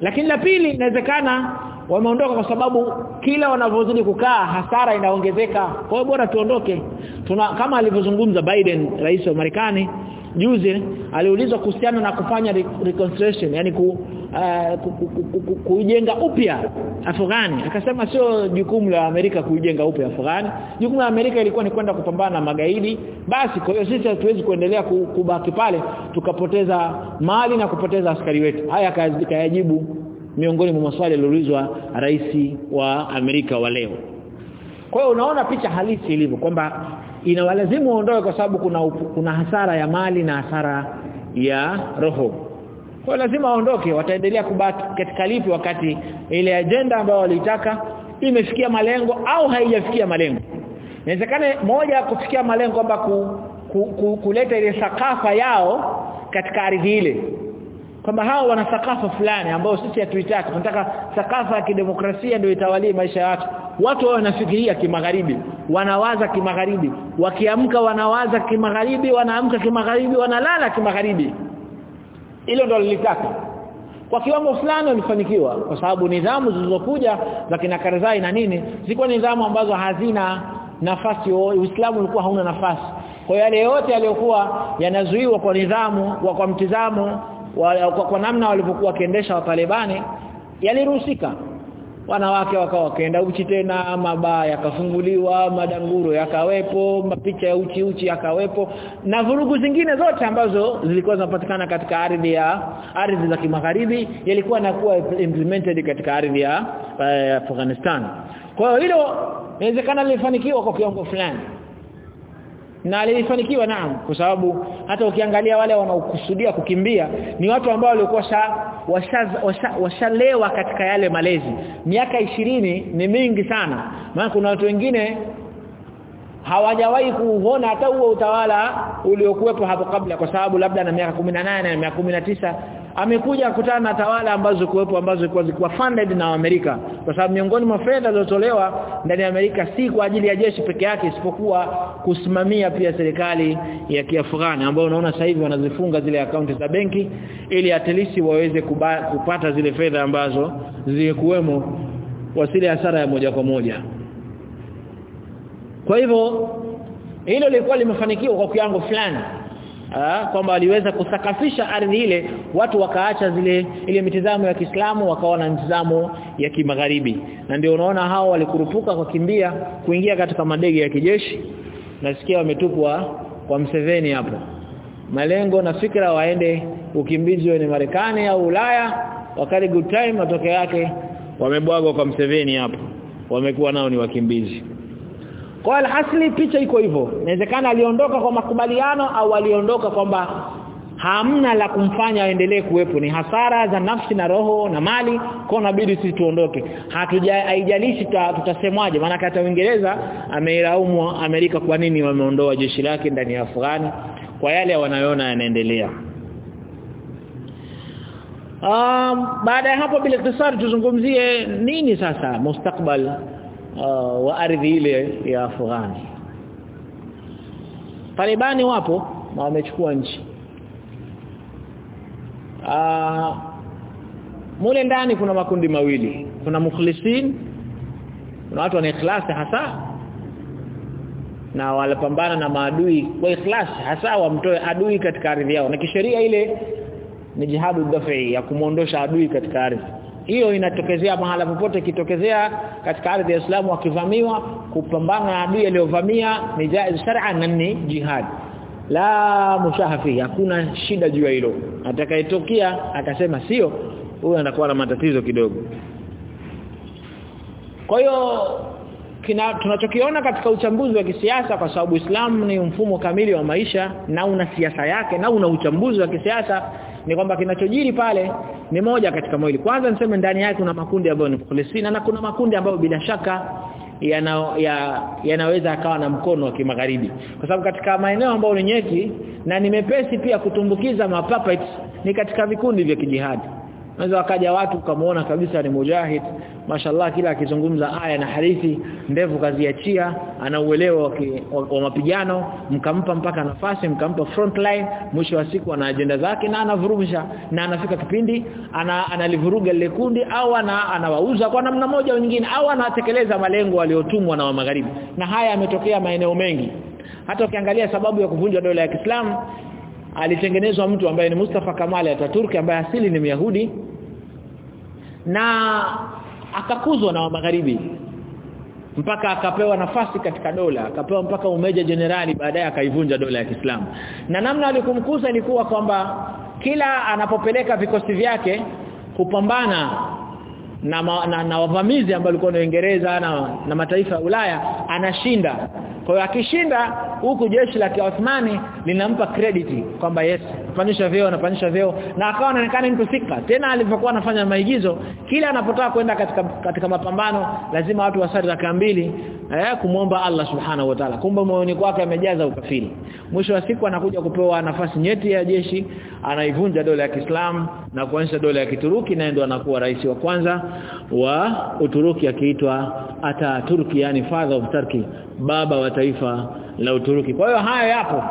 Lakini la pili inawezekana wameondoka kwa sababu kila wanavyozidi kukaa hasara inaongezeka. Kwa hiyo bora tuondoke. Tuna kama alivyozungumza Biden rais wa Marekani juzi aliulizwa kuhusiana na kufanya reconstruction yani ku, uh, ku, ku, ku, ku, kujenga upya Afghani akasema sio jukumu la Amerika kujenga upya Afghani jukumu la Amerika ilikuwa ni kwenda kupambana na magaidi. Basi kwa hiyo sisi hatuwezi kuendelea kubaki pale tukapoteza mali na kupoteza askari wetu. Haya kayajibu miongoni mwa maswali yaliyoulizwa rais wa Amerika wa leo. Kwa hiyo unaona picha halisi ilivyo kwamba inawalazimu waondoe kwa sababu kuna kuna hasara ya mali na hasara ya roho. Kwa lazima waondoke wataendelea kubaki katika lipi wakati ile ajenda ambayo walitaka imefikia malengo au haijafikia malengo. Inawezekana moja kufikia malengo kwamba ku, ku, ku, kuleta ile sakafa yao katika ardhi ile. Kwamba hao wana sakafa fulani ambayo sisi hatuitaki. Tunataka sakafa ya kidemokrasia ndio itawalie maisha yake watu wao wanafikiria kimagharibi wanawaza kimagharibi. Wakiamka wanawaza kimagharibi wanaamka kimagharibi wanalala kimagharibi. Hilo ndo lilitaka. Kwa kiwango fulani walifanikiwa kwa sababu nidhamu zilizokuja za kina Karzai na nini zilikuwa nidhamu ambazo hazina nafasi Uislamu ulikuwa hauna nafasi. Kwa yale yote yaliyokuwa yanazuiwa kwa nidhamu kwa, kwa mtizamo kwa, kwa namna walivyokuwa wakiendesha wa Talibani yaliruhusika wanawake wakawa wakaenda uchi tena mabaa yakafunguliwa madanguro yakawepo mapicha ya uchi uchi yakawepo na vurugu zingine zote ambazo zilikuwa zinapatikana katika ardhi ya ardhi za kimagharibi yalikuwa nakuwa implemented katika ardhi ya uh, Afghanistan. Kwa hiyo hilo inawezekana lilifanikiwa kwa kiwango fulani na alifanikiwa naam kwa sababu hata ukiangalia wale wanaokusudia kukimbia ni watu ambao walikuwa washalewa washa, katika yale malezi. Miaka ishirini ni mingi sana. Maana kuna watu wengine hawajawahi kuona hata huo utawala uliokuwepo hapo kabla kwa sababu labda na miaka 18 na miaka tisa amekuja kukutana na tawala ambazo kuwepo ambazo zilikuwa zikuwa funded na Amerika. Kwa sababu miongoni mwa fedha zilizotolewa ndani ya Amerika si kwa ajili ya jeshi peke yake isipokuwa kusimamia pia serikali ya Kiafghani ambayo unaona sasa hivi wanazifunga zile akaunti za benki ili atilisi waweze kuba, kupata zile fedha ambazo zilikuwemo wasile hasara ya moja kwa moja. Kwa hivyo hilo lilikuwa limefanikiwa kwa kiwango fulani kwamba waliweza kusakafisha ardhi ile watu wakaacha zile ile mitizamo ya Kiislamu wakawa na mitizamo ya kimagharibi. Na ndio unaona hao walikurupuka kwa kimbia kuingia katika madege ya kijeshi. Nasikia wametupwa kwa Mseveni hapo. Malengo na fikra waende ukimbizi ni Marekani au Ulaya wakati good time matokeo yake wamebwagwa kwa Mseveni hapo. Wamekuwa nao ni wakimbizi kwa alhasli picha iko hivyo. Inawezekana aliondoka kwa makubaliano au aliondoka kwamba hamna la kumfanya aendelee kuwepo. Ni hasara za nafsi na roho na mali kwa inabidi sisi tuondoke. Hatujaijalishi tutasemwaje. Maana hata Uingereza ameilaumu Amerika kwa nini wameondoa jeshi lake ndani ya Afghani kwa yale wanayoona yanaendelea. Um, baada ya hapo bila ikhtisari tuzungumzie nini sasa mustakbal uh, wa ardhi ile ya Afghani. Talibani wapo na wamechukua nchi. Uh, mule ndani kuna makundi mawili. Kuna mukhlisin kuna watu wana ikhlasi hasa na walipambana na maadui kwa ikhlasi hasa wamtoe adui katika ardhi yao. Na kisheria ile ni jihadu dafi ya kumuondosha adui katika ardhi hiyo inatokezea mahala popote ikitokezea katika ardhi ya Uislamu wakivamiwa kupambana na adui aliyovamia ni jaiz shar'an na ni jihad. La mushahafi hakuna shida juu ya hilo. Atakayetokea akasema sio huyo anakuwa na matatizo kidogo. Kwa hiyo kina tunachokiona katika uchambuzi wa kisiasa kwa sababu Uislamu ni mfumo kamili wa maisha na una siasa yake na una uchambuzi wa kisiasa ni kwamba kinachojiri pale ni moja katika mwili. Kwanza niseme ndani yake kuna makundi ambayo ni mukhlisina na kuna makundi ambayo bila shaka yana ya, yanaweza akawa na mkono wa kimagharibi. Kwa sababu katika maeneo ambayo ni nyeti na nimepesi pia kutumbukiza mapuppets ni katika vikundi vya kijihadi Unaweza wakaja watu kamaona kabisa ni mujahid. Mashallah kila akizungumza aya na hadithi ndevu kaziachia ana uelewa wa, wa, wa mapigano mkampa mpaka nafasi mkampa front line mwisho wa siku ana ajenda zake na anavurumisha na anafika kipindi ana analivuruga lile kundi au ana anawauza kwa namna moja au nyingine au anatekeleza malengo aliyotumwa na wa magharibi. Na haya yametokea maeneo mengi. Hata ukiangalia sababu ya kuvunjwa dola ya Kiislamu alitengenezwa mtu ambaye ni Mustafa Kamal ataturki ambaye asili ni Myahudi na akakuzwa na magharibi mpaka akapewa nafasi katika dola akapewa mpaka umeja generali baadaye akaivunja dola ya Kiislamu. Na namna alikumkuza kuwa kwamba kila anapopeleka vikosi vyake kupambana na, na, na wavamizi ambao walikuwa na Uingereza na, na mataifa ya Ulaya anashinda kwa hiyo akishinda huku jeshi la Kiosmani linampa credit kwamba yes panisha vyeo anapandisha vyeo. Na akawa anaonekana mtu fika tena alipokuwa anafanya maigizo kila anapotaka kwenda katika katika mapambano lazima watu wasali raka mbili eh kumwomba Allah subhanahu wa ta'ala. Kumbe moyoni kwake amejaza ukafiri. Mwisho wa siku anakuja kupewa nafasi nyeti ya jeshi anaivunja dola ya Kiislamu na kuanzisha dola ya Kituruki na ndio anakuwa rais wa kwanza wa Uturuki akiitwa Ataturk yani father of Turkey baba wa taifa la Uturuki. Kwa hiyo haya yapo.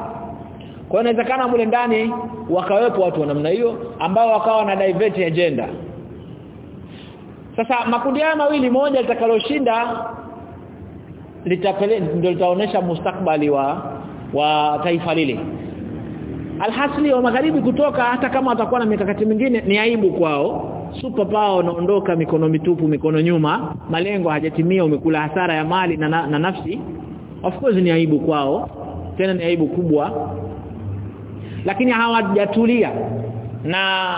Kwa inawezekana mule ndani wakawepo watu wa namna hiyo ambao wakawa na divert agenda. Sasa makundi haya mawili moja litakaloshinda litapele ndio litaonesha mustakbali wa wa taifa lile. Alhasli wa magharibi kutoka hata kama watakuwa na mikakati mingine ni aibu kwao. Super power unaondoka mikono mitupu mikono nyuma. Malengo hajatimia umekula hasara ya mali na, na, na nafsi of course ni aibu kwao. Tena ni aibu kubwa. Lakini hawajatulia. Na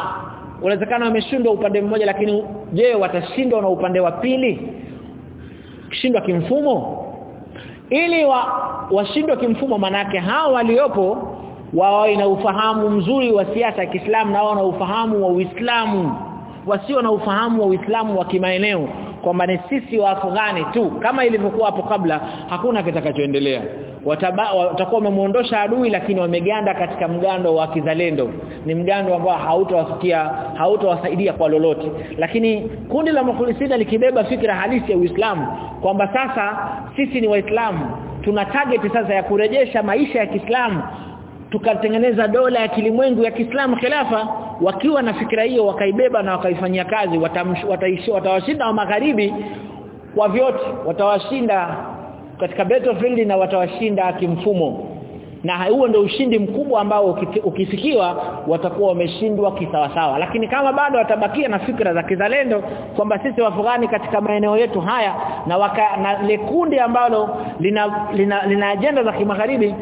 unawezekana wameshindwa upande mmoja lakini je watashindwa na upande wa pili? Kishindwa kimfumo? Ili wa washindwe kimfumo manake hao waliopo wao ina ufahamu mzuri wa siasa ya Kiislamu na wao na ufahamu wa Uislamu. Wasio na ufahamu wa Uislamu wa kimaeneo kwamba ni sisi wa Afghani tu. Kama ilivyokuwa hapo kabla hakuna kitakachoendelea. Watakuwa wamemuondosha adui lakini wameganda katika mgando wa kizalendo. Ni mgando ambao hautawafikia hautawasaidia kwa lolote. Lakini kundi la mukhlisina likibeba fikra halisi ya Uislamu kwamba sasa sisi ni waislamu tuna target sasa ya kurejesha maisha ya Kiislamu tukatengeneza dola ya kilimwengu ya Kiislamu khilafa wakiwa na fikra hiyo wakaibeba na wakaifanyia kazi wataishi watawashinda wa magharibi kwa vyote. Watawashinda katika battlefield na watawashinda kimfumo. Na huo ndio ushindi mkubwa ambao ukifikiwa watakuwa wameshindwa kisawasawa. Lakini kama bado watabakia na fikra za kizalendo kwamba sisi wafugani katika maeneo yetu haya na waka, na lekundi ambalo lina, lina, lina ajenda za kimagharibi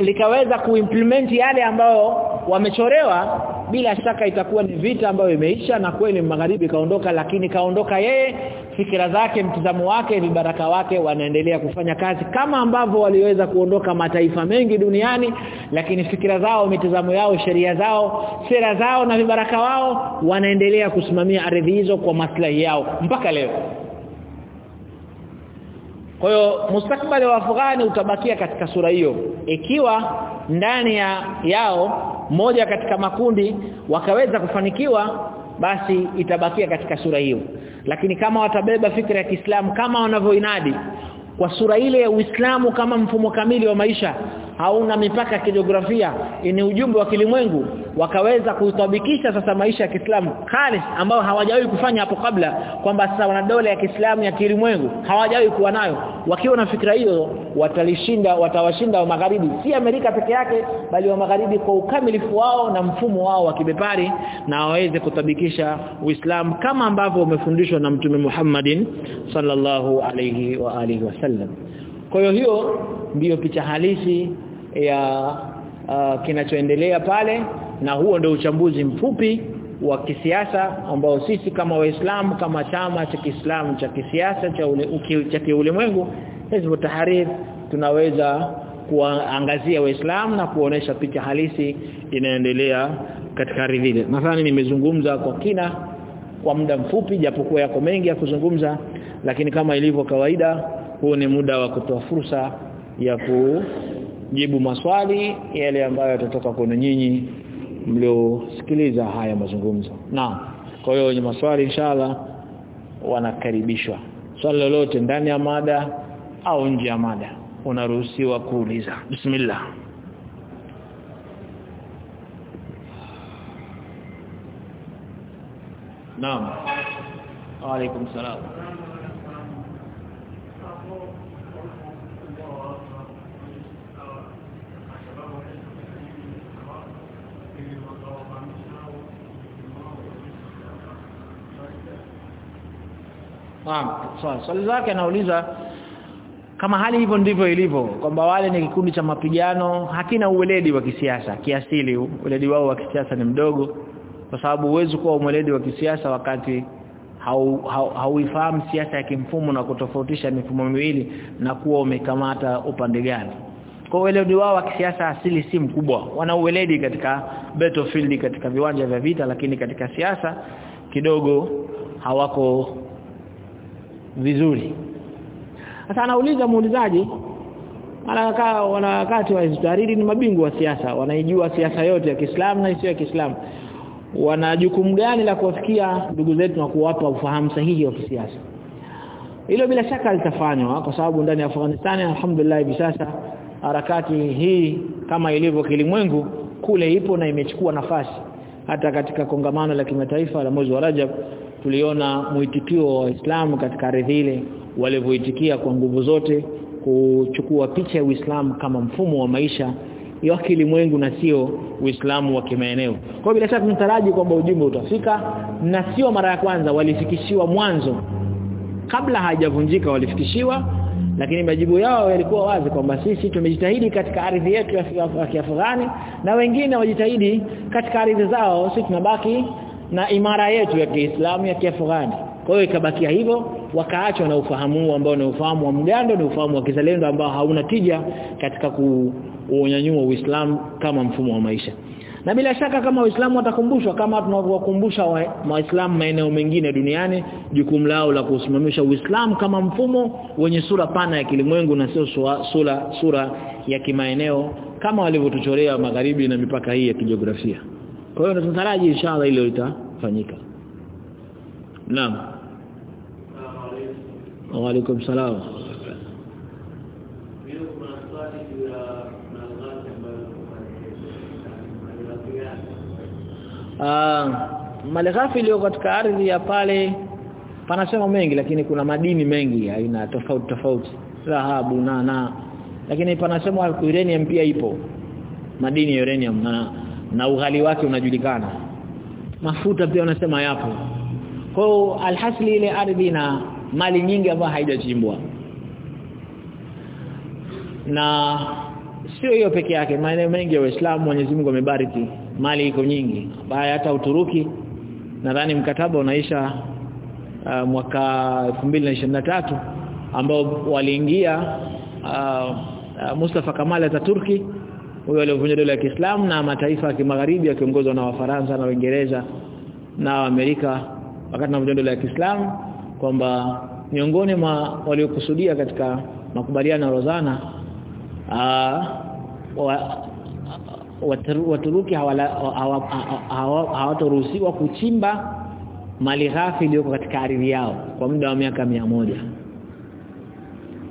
likaweza kuimplement yale ambayo wamechorewa bila shaka itakuwa ni vita ambayo imeisha na kweli magharibi kaondoka lakini kaondoka yeye fikira zake mtizamo wake vibaraka wake wanaendelea kufanya kazi kama ambavyo waliweza kuondoka mataifa mengi duniani lakini fikira zao mitizamo yao sheria zao sera zao na vibaraka wao wanaendelea kusimamia ardhi hizo kwa maslahi yao. Mpaka leo kwa hiyo mustakbali wa Afghani utabakia katika sura hiyo. Ikiwa ndani ya yao moja katika makundi wakaweza kufanikiwa basi itabakia katika sura hiyo. Lakini kama watabeba fikra ya Kiislamu kama wanavyoinadi kwa sura ile ya Uislamu kama mfumo kamili wa maisha hauna mipaka kijiografia ni ujumbe wa kilimwengu wakaweza kuthabikisha sasa maisha ya Kiislamu kale ambao hawajawahi kufanya hapo kabla kwamba sasa wana dola ya Kiislamu ya kilimwengu hawajawahi kuwa nayo. Wakiwa na fikra hiyo watalishinda watawashinda wa magharibi. Si Amerika peke yake bali wa magharibi kwa ukamilifu wao na mfumo wao wa kibepari na waweze kutabikisha Uislamu kama ambavyo umefundishwa na Mtume Muhammadin sallallahu alayhi wa alihi wasallam kwa hiyo hiyo ndiyo picha halisi ya uh, kinachoendelea pale na huo ndio uchambuzi mfupi wa kisiasa ambao sisi kama waislamu kama chama cha Kiislamu cha kisiasa cha ule, cha kiulimwengu hizo Tahrir tunaweza kuangazia waislamu na kuonesha picha halisi inaendelea katika ardhi ile. Nadhani nimezungumza kwa kina kwa muda mfupi japokuwa yako mengi ya kuzungumza lakini kama ilivyo kawaida huu ni muda wa kutoa fursa ya kujibu maswali yale ambayo yatatoka kwenu nyinyi mliosikiliza haya mazungumzo. Naam. Kwa hiyo wenye maswali inshallah wanakaribishwa. Swali lolote ndani ya mada au nje ya mada unaruhusiwa kuuliza. Bismillah. Naam. Wa alaikum salaam. Naam, swali swali zake anauliza kama hali hivyo ndivyo ilivyo kwamba wale ni kikundi cha mapigano hakina uweledi wa kisiasa kiasili uweledi wao wa kisiasa ni mdogo kwa sababu huwezi kuwa umweledi wa kisiasa wakati hauifahamu hau, hau siasa ya kimfumo na kutofautisha mifumo miwili na kuwa umekamata upande gani. Kwa uweledi wao wa kisiasa asili si mkubwa. Wana uweledi katika battlefield katika viwanja vya vita lakini katika siasa kidogo hawako vizuri. Sasa anauliza muulizaji wanakaa wanawakati wa historia ni mabingwa wa siasa wanaijua siasa yote ya Kiislamu na isiyo ya Kiislamu. Wana jukumu gani la kuwafikia ndugu zetu na kuwapa ufahamu sahihi wa kisiasa? Hilo bila shaka litafanywa kwa sababu ndani ya Afghanistan alhamdulillah hivi sasa harakati hii kama ilivyo kilimwengu kule ipo na imechukua nafasi. Hata katika kongamano la kimataifa la mwezi wa Rajab tuliona mwitikio wa Waislamu katika ardhi ile walivyoitikia kwa nguvu zote kuchukua picha ya Uislamu kama mfumo wa maisha ya kilimwengu na sio Uislamu wa kimaeneo. Kwa bila shaka tunataraji kwamba ujumbe utafika na sio mara ya kwanza walifikishiwa mwanzo kabla hajavunjika walifikishiwa lakini majibu yao yalikuwa wazi kwamba sisi tumejitahidi katika ardhi yetu ya Kiafghani na wengine wajitahidi katika ardhi zao sisi tunabaki na imara yetu ya Kiislamu ya Kiafghani kwa hiyo ikabakia hivyo wakaachwa na ufahamu ambao ni ufahamu wa mgando ni ufahamu wa kizalendo ambao hauna tija katika kuunyanyua Uislamu kama mfumo wa maisha. Na bila shaka kama waislamu watakumbushwa kama tunavyowakumbusha waislamu maeneo mengine duniani jukumu lao la kusimamisha uislamu kama mfumo wenye sura pana ya kilimwengu na sio sura sura ya kimaeneo kama walivyotuchorea magharibi na mipaka hii ya kijiografia kwa hiyo tunataraji inshallah hilo litafanyika. Naam. Wa alaikum salaam Uh, malighafi iliyo katika ardhi ya pale panasema mengi lakini kuna madini mengi aina tofauti tofauti. Dhahabu na na. Lakini panasema uranium pia ipo. Madini ya uranium na na ughali wake unajulikana. Mafuta pia wanasema yapo. Kwa hiyo alhasli ile ardhi na mali nyingi ambayo haijachimbwa. Na sio hiyo peke yake maeneo mengi ya Uislamu Mwenyezi Mungu amebariki mali iko nyingi. Baada hata Uturuki nadhani mkataba unaisha uh, mwaka 2023 ambao waliingia uh, uh, Mustafa Kamal Ataturki huyo aliyovunja dola ya Kiislamu na mataifa ya kimagharibi yakiongozwa na Wafaransa na Waingereza na Amerika wakati na dola ya Kiislamu kwamba miongoni mwa waliokusudia katika makubaliano ya Rozana Waturuki hawataruhusiwa kuchimba mali ghafi iliyoko katika ardhi yao kwa muda wa miaka mia moja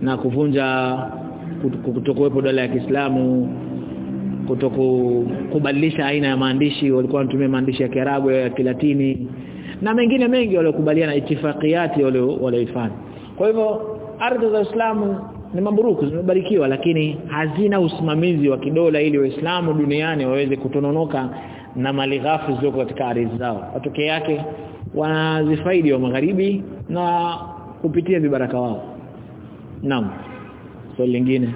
na kuvunja kutokuwepo dola ya Kiislamu kutokubadilisha aina ya maandishi walikuwa wanatumia maandishi ya Kiarabu ya Kilatini na mengine mengi waliokubaliana itifakiati walioifanya. Kwa hivyo ardhi za Uislamu ni mamburuku zimebarikiwa lakini hazina usimamizi wa kidola ili waislamu duniani waweze kutononoka na mali ghafi zilizoko katika ardhi zao. Matokeo yake wanazifaidi wa magharibi na kupitia vibaraka wao. Naam swali so, lingine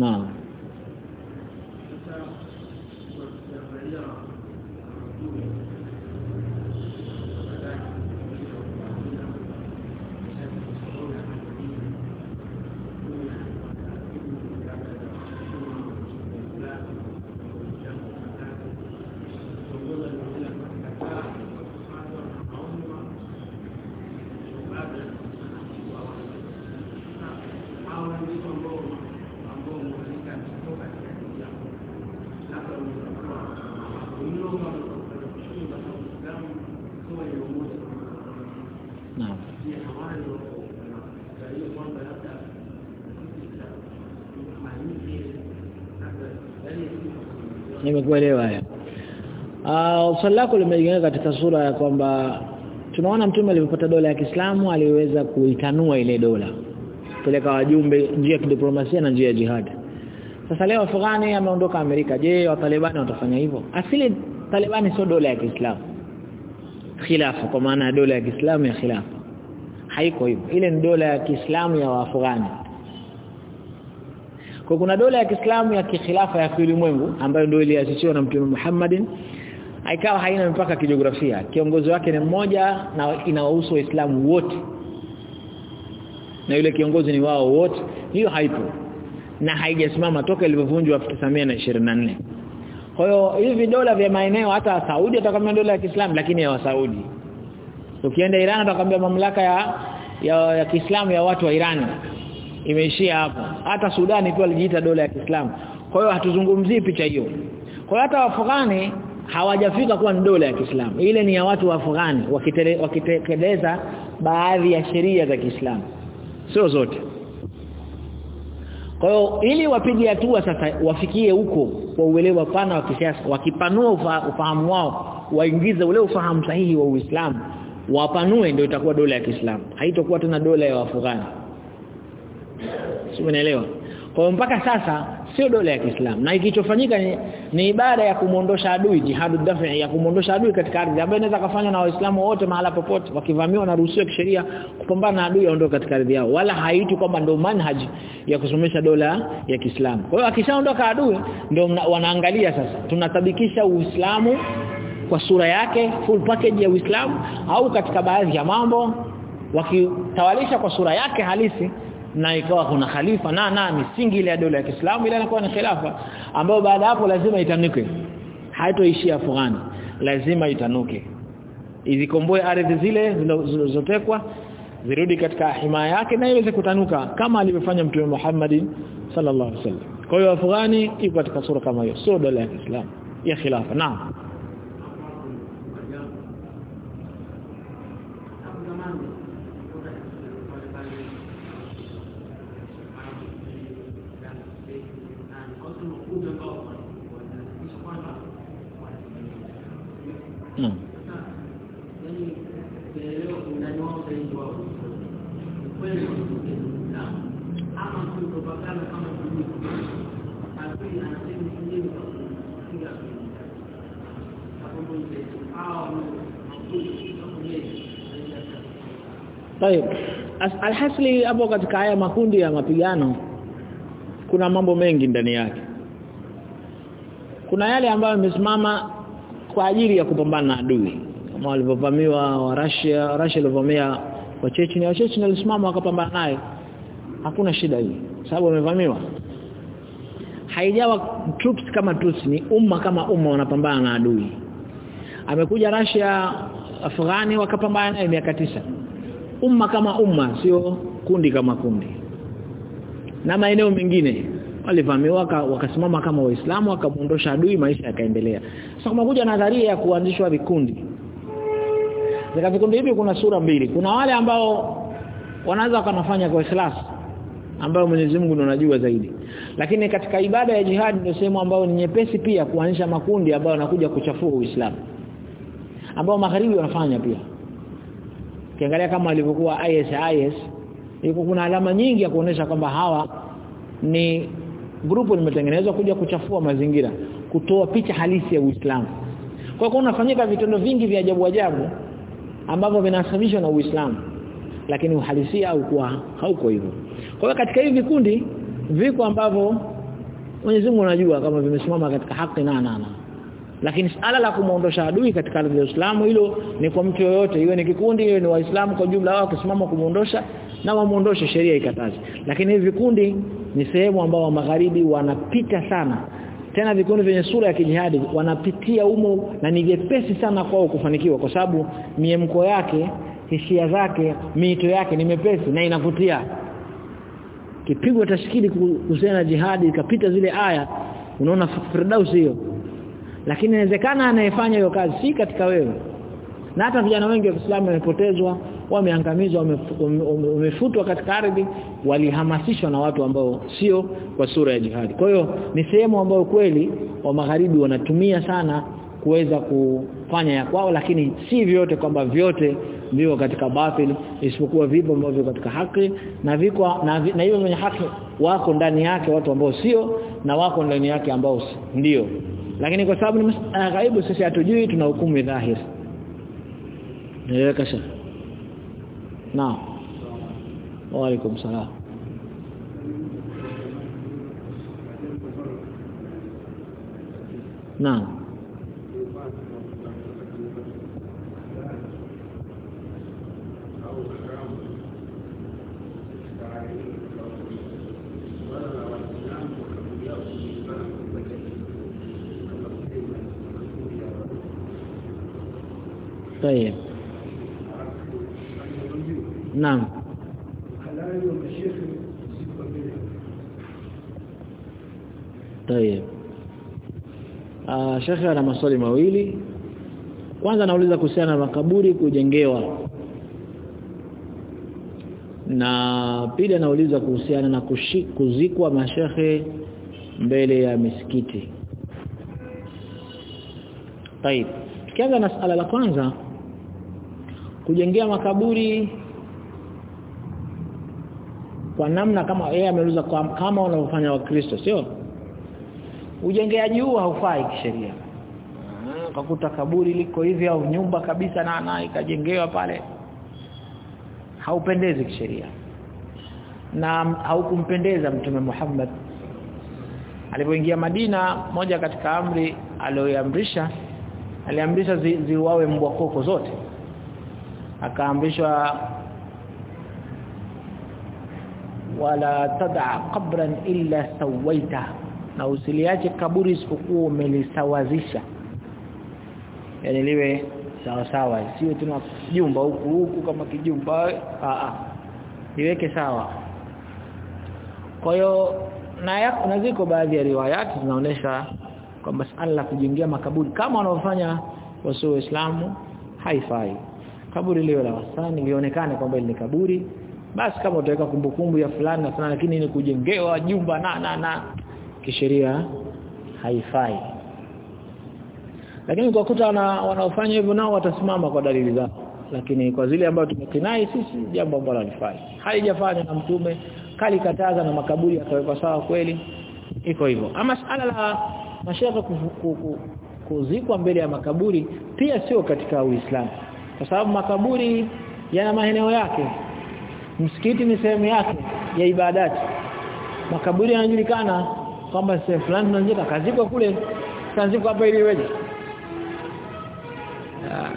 Naam. Nimekuelewa haya uh, swali lako limejengeka katika sura ya kwamba tunaona mtume alipopata dola ya Kiislamu aliweza kuitanua ile dola peleka wajumbe njia ya kidiplomasia na njia ya jihad. Sasa leo Afghani ameondoka Amerika. Je watalibani watafanya hivyo? Asili Talibani sio dola ya Kiislamu. Khilafa kwa maana dola ya Kiislamu ya khilafa. Haiko hivyo. Ile ni dola ya Kiislamu ya Waafghani kwa kuna dola ya Kiislamu ya kikhilafa ya kiulimwengu ambayo ndio iliasisiwa na Mtume Muhammadin haikawa haina mpaka kijiografia. Kiongozi wake ni mmoja na inawahusu waislamu wote na yule kiongozi ni wao wote. Hiyo haipo na haijasimama toka ilivyovunjwa 1924 kwa hiyo hivi dola vya maeneo hata Saudi atakwambia dola ya Kiislamu lakini ya Saudi ukienda Iran atakwambia mamlaka ya ya, ya Kiislamu ya watu wa Iran imeishia hapo. Hata Sudani pia alijiita dola ya Kiislamu. Kwa hiyo hatuzungumzii picha hiyo. Kwa hata wafugani hawajafika kuwa ni dola ya Kiislamu. Ile ni ya watu wa Afghani wakitekeleza baadhi ya sheria za Kiislamu. Sio zote. Kwa hiyo ili wapige hatua sasa wafikie huko kwa uelewa pana wa kisiasa wakipanua ufa, ufahamu wao waingize ule ufahamu sahihi wa Uislamu wapanue ndio itakuwa dola ya Kiislamu. Haitakuwa tena dola ya Afghani sio unaelewa? Kwa mpaka sasa sio dola ya Kiislamu. Na ikichofanyika ni, ni ibada ya kumondosha adui jihadu dafi ya kumondosha adui katika ardhi ambayo inaweza kufanywa na waislamu wote mahala popote wakivamiwa na ruhusiwa kisheria kupambana na adui aondoke katika ardhi yao. Wala haitu kwamba ndio manhaj ya kusomesha dola ya Kiislamu. Kwa hiyo akishaondoka adui ndio wanaangalia sasa tunatabikisha Uislamu kwa sura yake full package ya Uislamu au katika baadhi ya mambo wakitawalisha kwa sura yake halisi na ikawa kuna khalifa na na misingi ile ya dola ya Kiislamu ile inakuwa ni khilafa ambayo baada hapo lazima itanuke. Haitoishia Afghani lazima itanuke. Izikomboe ardhi zile zilizotekwa zirudi katika himaya yake na iweze kutanuka kama alivyofanya mtume Muhammad sallallahu alaihi wasallam. Kwa hiyo Afghani iko katika sura kama hiyo sio dola ya Kiislamu ya khilafa. Naam. Tayeb. Alhasli hapo katika haya makundi ya mapigano kuna mambo mengi ndani yake. Kuna yale ambayo yamesimama kwa ajili ya kupambana na adui. Kama walivyovamiwa wa Russia Russia ilivamia wa Chechnya wa Chechnya walisimama wakapambana naye. Hakuna shida hii sababu wamevamiwa. Haijawa troops kama troops ni umma kama umma wanapambana na adui. Amekuja Russia Afghani wakapambana naye miaka tisa umma kama umma sio kundi kama kundi. Na maeneo mengine walivamiwa wakasimama kama waislamu wakamuondosha adui maisha yakaendelea. Sasa kumekuja nadharia ya kuanzishwa vikundi. Katika vikundi hivi kuna sura mbili. Kuna wale ambao wanaanza kanafanya kwa ikhlasi ambayo Mwenyezi Mungu anajua zaidi. Lakini katika ibada ya jihad ndio sehemu ambayo ni nyepesi pia kuanzisha makundi ambayo yanakuja kuchafua Uislamu. Ambao magharibi wanafanya pia kiangalia kama alivyokuwa IS IS iko kuna alama nyingi ya kuonesha kwamba hawa ni grupu limetengenezwa kuja kuchafua mazingira kutoa picha halisi ya Uislamu. Kwa hiyo unafanyika vitendo vingi vya ajabu ajabu ambavyo vinasababishwa na Uislamu lakini uhalisia au kuwa hauko hivyo. Kwa hiyo katika hivi vikundi viko ambavyo Mwenyezi Mungu anajua kama vimesimama katika haki na na na lakini sala la kumuondosha adui katika ardhi ya Uislamu hilo ni kwa mtu yoyote iwe ni kikundi iwe ni waislamu kwa jumla wao kusimama kumuondosha na wamuondoshe sheria ikatazi lakini hivi vikundi ni sehemu ambao wa magharibi wanapita sana. Tena vikundi vyenye sura ya kijihadi wanapitia umo na ni vyepesi sana kwao kufanikiwa kwa sababu miemko yake hisia zake miito yake ni mepesi na inavutia. Kipigwa tashkili kuhusiana na jihadi ikapita zile aya unaona firdaus hiyo lakini inawezekana anayefanya hiyo kazi si katika wewe. Na hata vijana wengi wa Kiislamu wamepotezwa wameangamizwa wamefutwa katika ardhi walihamasishwa na watu ambao sio kwa sura ya jihadi. Kwa hiyo ni sehemu ambayo kweli wa magharibi wanatumia sana kuweza kufanya ya kwao lakini si vyote kwamba vyote viko katika batil isipokuwa vipo ambavyo katika haki na viko na, na hivyo wenye haki wako ndani yake watu ambao sio na wako ndani yake ambao ndio lakini kwa sababu ni masala ghaibu sisi hatujui tuna hukumu dhahiri. Ndio kasha? Naam. Wa alaikum salaam naam ah shekhe ana maswali mawili kwanza nauliza kuhusiana na makaburi kujengewa na pili anauliza kuhusiana na kushi, kuzikwa mashehe mbele ya misikiti طيب tukianza na sala la kwanza kujengea makaburi kwa namna kama yeye ameuliza kama wanavyofanya wakristo sio Ujengeaji huu haufai kisheria. Ukakuta kaburi liko hivi au nyumba kabisa na na ikajengewa pale. Haupendezi kisheria. Na haukumpendeza mtume Muhammad. Alipoingia Madina moja katika amri aliyoamrisha aliamrisha zi, ziwawe mbwa koko zote. Akaamrishwa wala tad'a qabran illa sawaita na usiliache kaburi isipokuwa umelisawazisha. Yani liwe sawa sawa sio tuna jumba huku huku kama kijumba a a. Iweke sawa. Kwa hiyo na na ziko baadhi ya riwayati zinaonesha kwamba sala la kujengea makaburi kama wanaofanya wasio waislamu haifai. Kaburi liwe la wasani lionekane kwamba ni kaburi basi kama utaweka kumbukumbu ya fulani na fulani lakini ni kujengewa jumba na na na kisheria haifai. Lakini kwa kuta wanaofanya hivyo nao watasimama kwa dalili zao. Lakini kwa zile ambazo tumekinai sisi jambo ambalo halifai. Haijafanya na mtume kali kataza na makaburi akawekwa sawa kweli. Iko hivyo. Ama sala la mashaka kuzikwa mbele ya makaburi pia sio katika Uislamu. Kwa sababu makaburi yana maeneo yake. Msikiti ni sehemu yake ya ibadati. Makaburi yanajulikana kwamba sehemu fulani tunazika kazikwa kule kazikwa hapa ili weje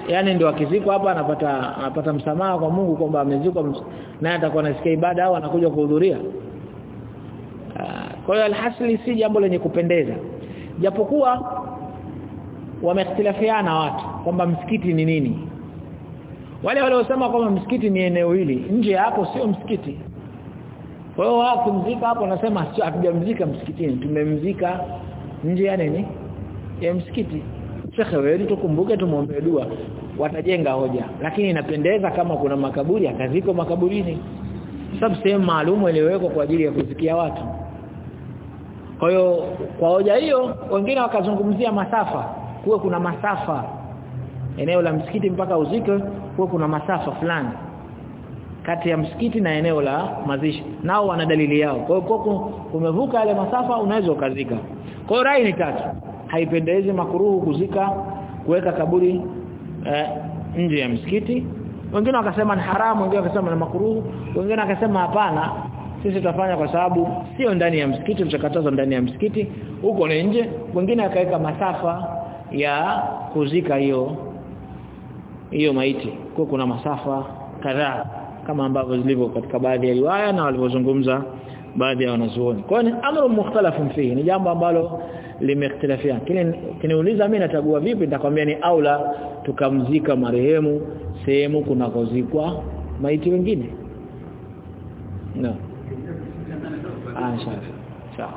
yaani ndio akizikwa hapa anapata anapata msamaha kwa Mungu kwamba amezikwa naye atakuwa anasikia ibada au anakuja kuhudhuria. Kwa hiyo alhasli si jambo lenye kupendeza. Japokuwa wamehtilafiana watu kwamba msikiti ni nini. Wale waliosema kwamba msikiti ni eneo hili nje hapo sio msikiti kwa hiyo wakimzika hapo nasema hatujamzika msikitini tumemzika nje ya nini? Ya msikiti. Shekhe wewe tukumbuke tumuombe dua watajenga hoja. Lakini inapendeza kama kuna makaburi akaziko makaburini. Sababu sehemu maalumu iliyowekwa kwa ajili ya kuzikia watu. Kwa hiyo kwa hoja hiyo wengine wakazungumzia masafa. Kuwe kuna masafa. Eneo la msikiti mpaka uzike kuwe kuna masafa fulani kati ya msikiti na eneo la mazishi. Nao wana dalili yao. Kwa hiyo kumevuka yale masafa unaweza ukazika. Kwa hiyo rai ni tatu. Haipendezi makuruhu kuzika kuweka kaburi eh, nje ya msikiti. Wengine wakasema ni haramu wengine wakasema ni makuruhu wengine wakasema hapana. Sisi tutafanya kwa sababu sio ndani ya msikiti tutakataza ndani ya msikiti. Huko ni nje. Wengine akaweka masafa ya kuzika hiyo hiyo maiti. Kwa kuna masafa kadhaa kama ambavyo zilivyo katika baadhi ya riwaya na walivyozungumza baadhi ya wanazuoni. Kwa ni amru mukhtalafun fihi ni jambo ambalo limeختلفia. kile kiniuliza mimi natagua vipi nitakwambia ni aula tukamzika marehemu sehemu kunakozikwa maiti wengine. No. Ah sawa.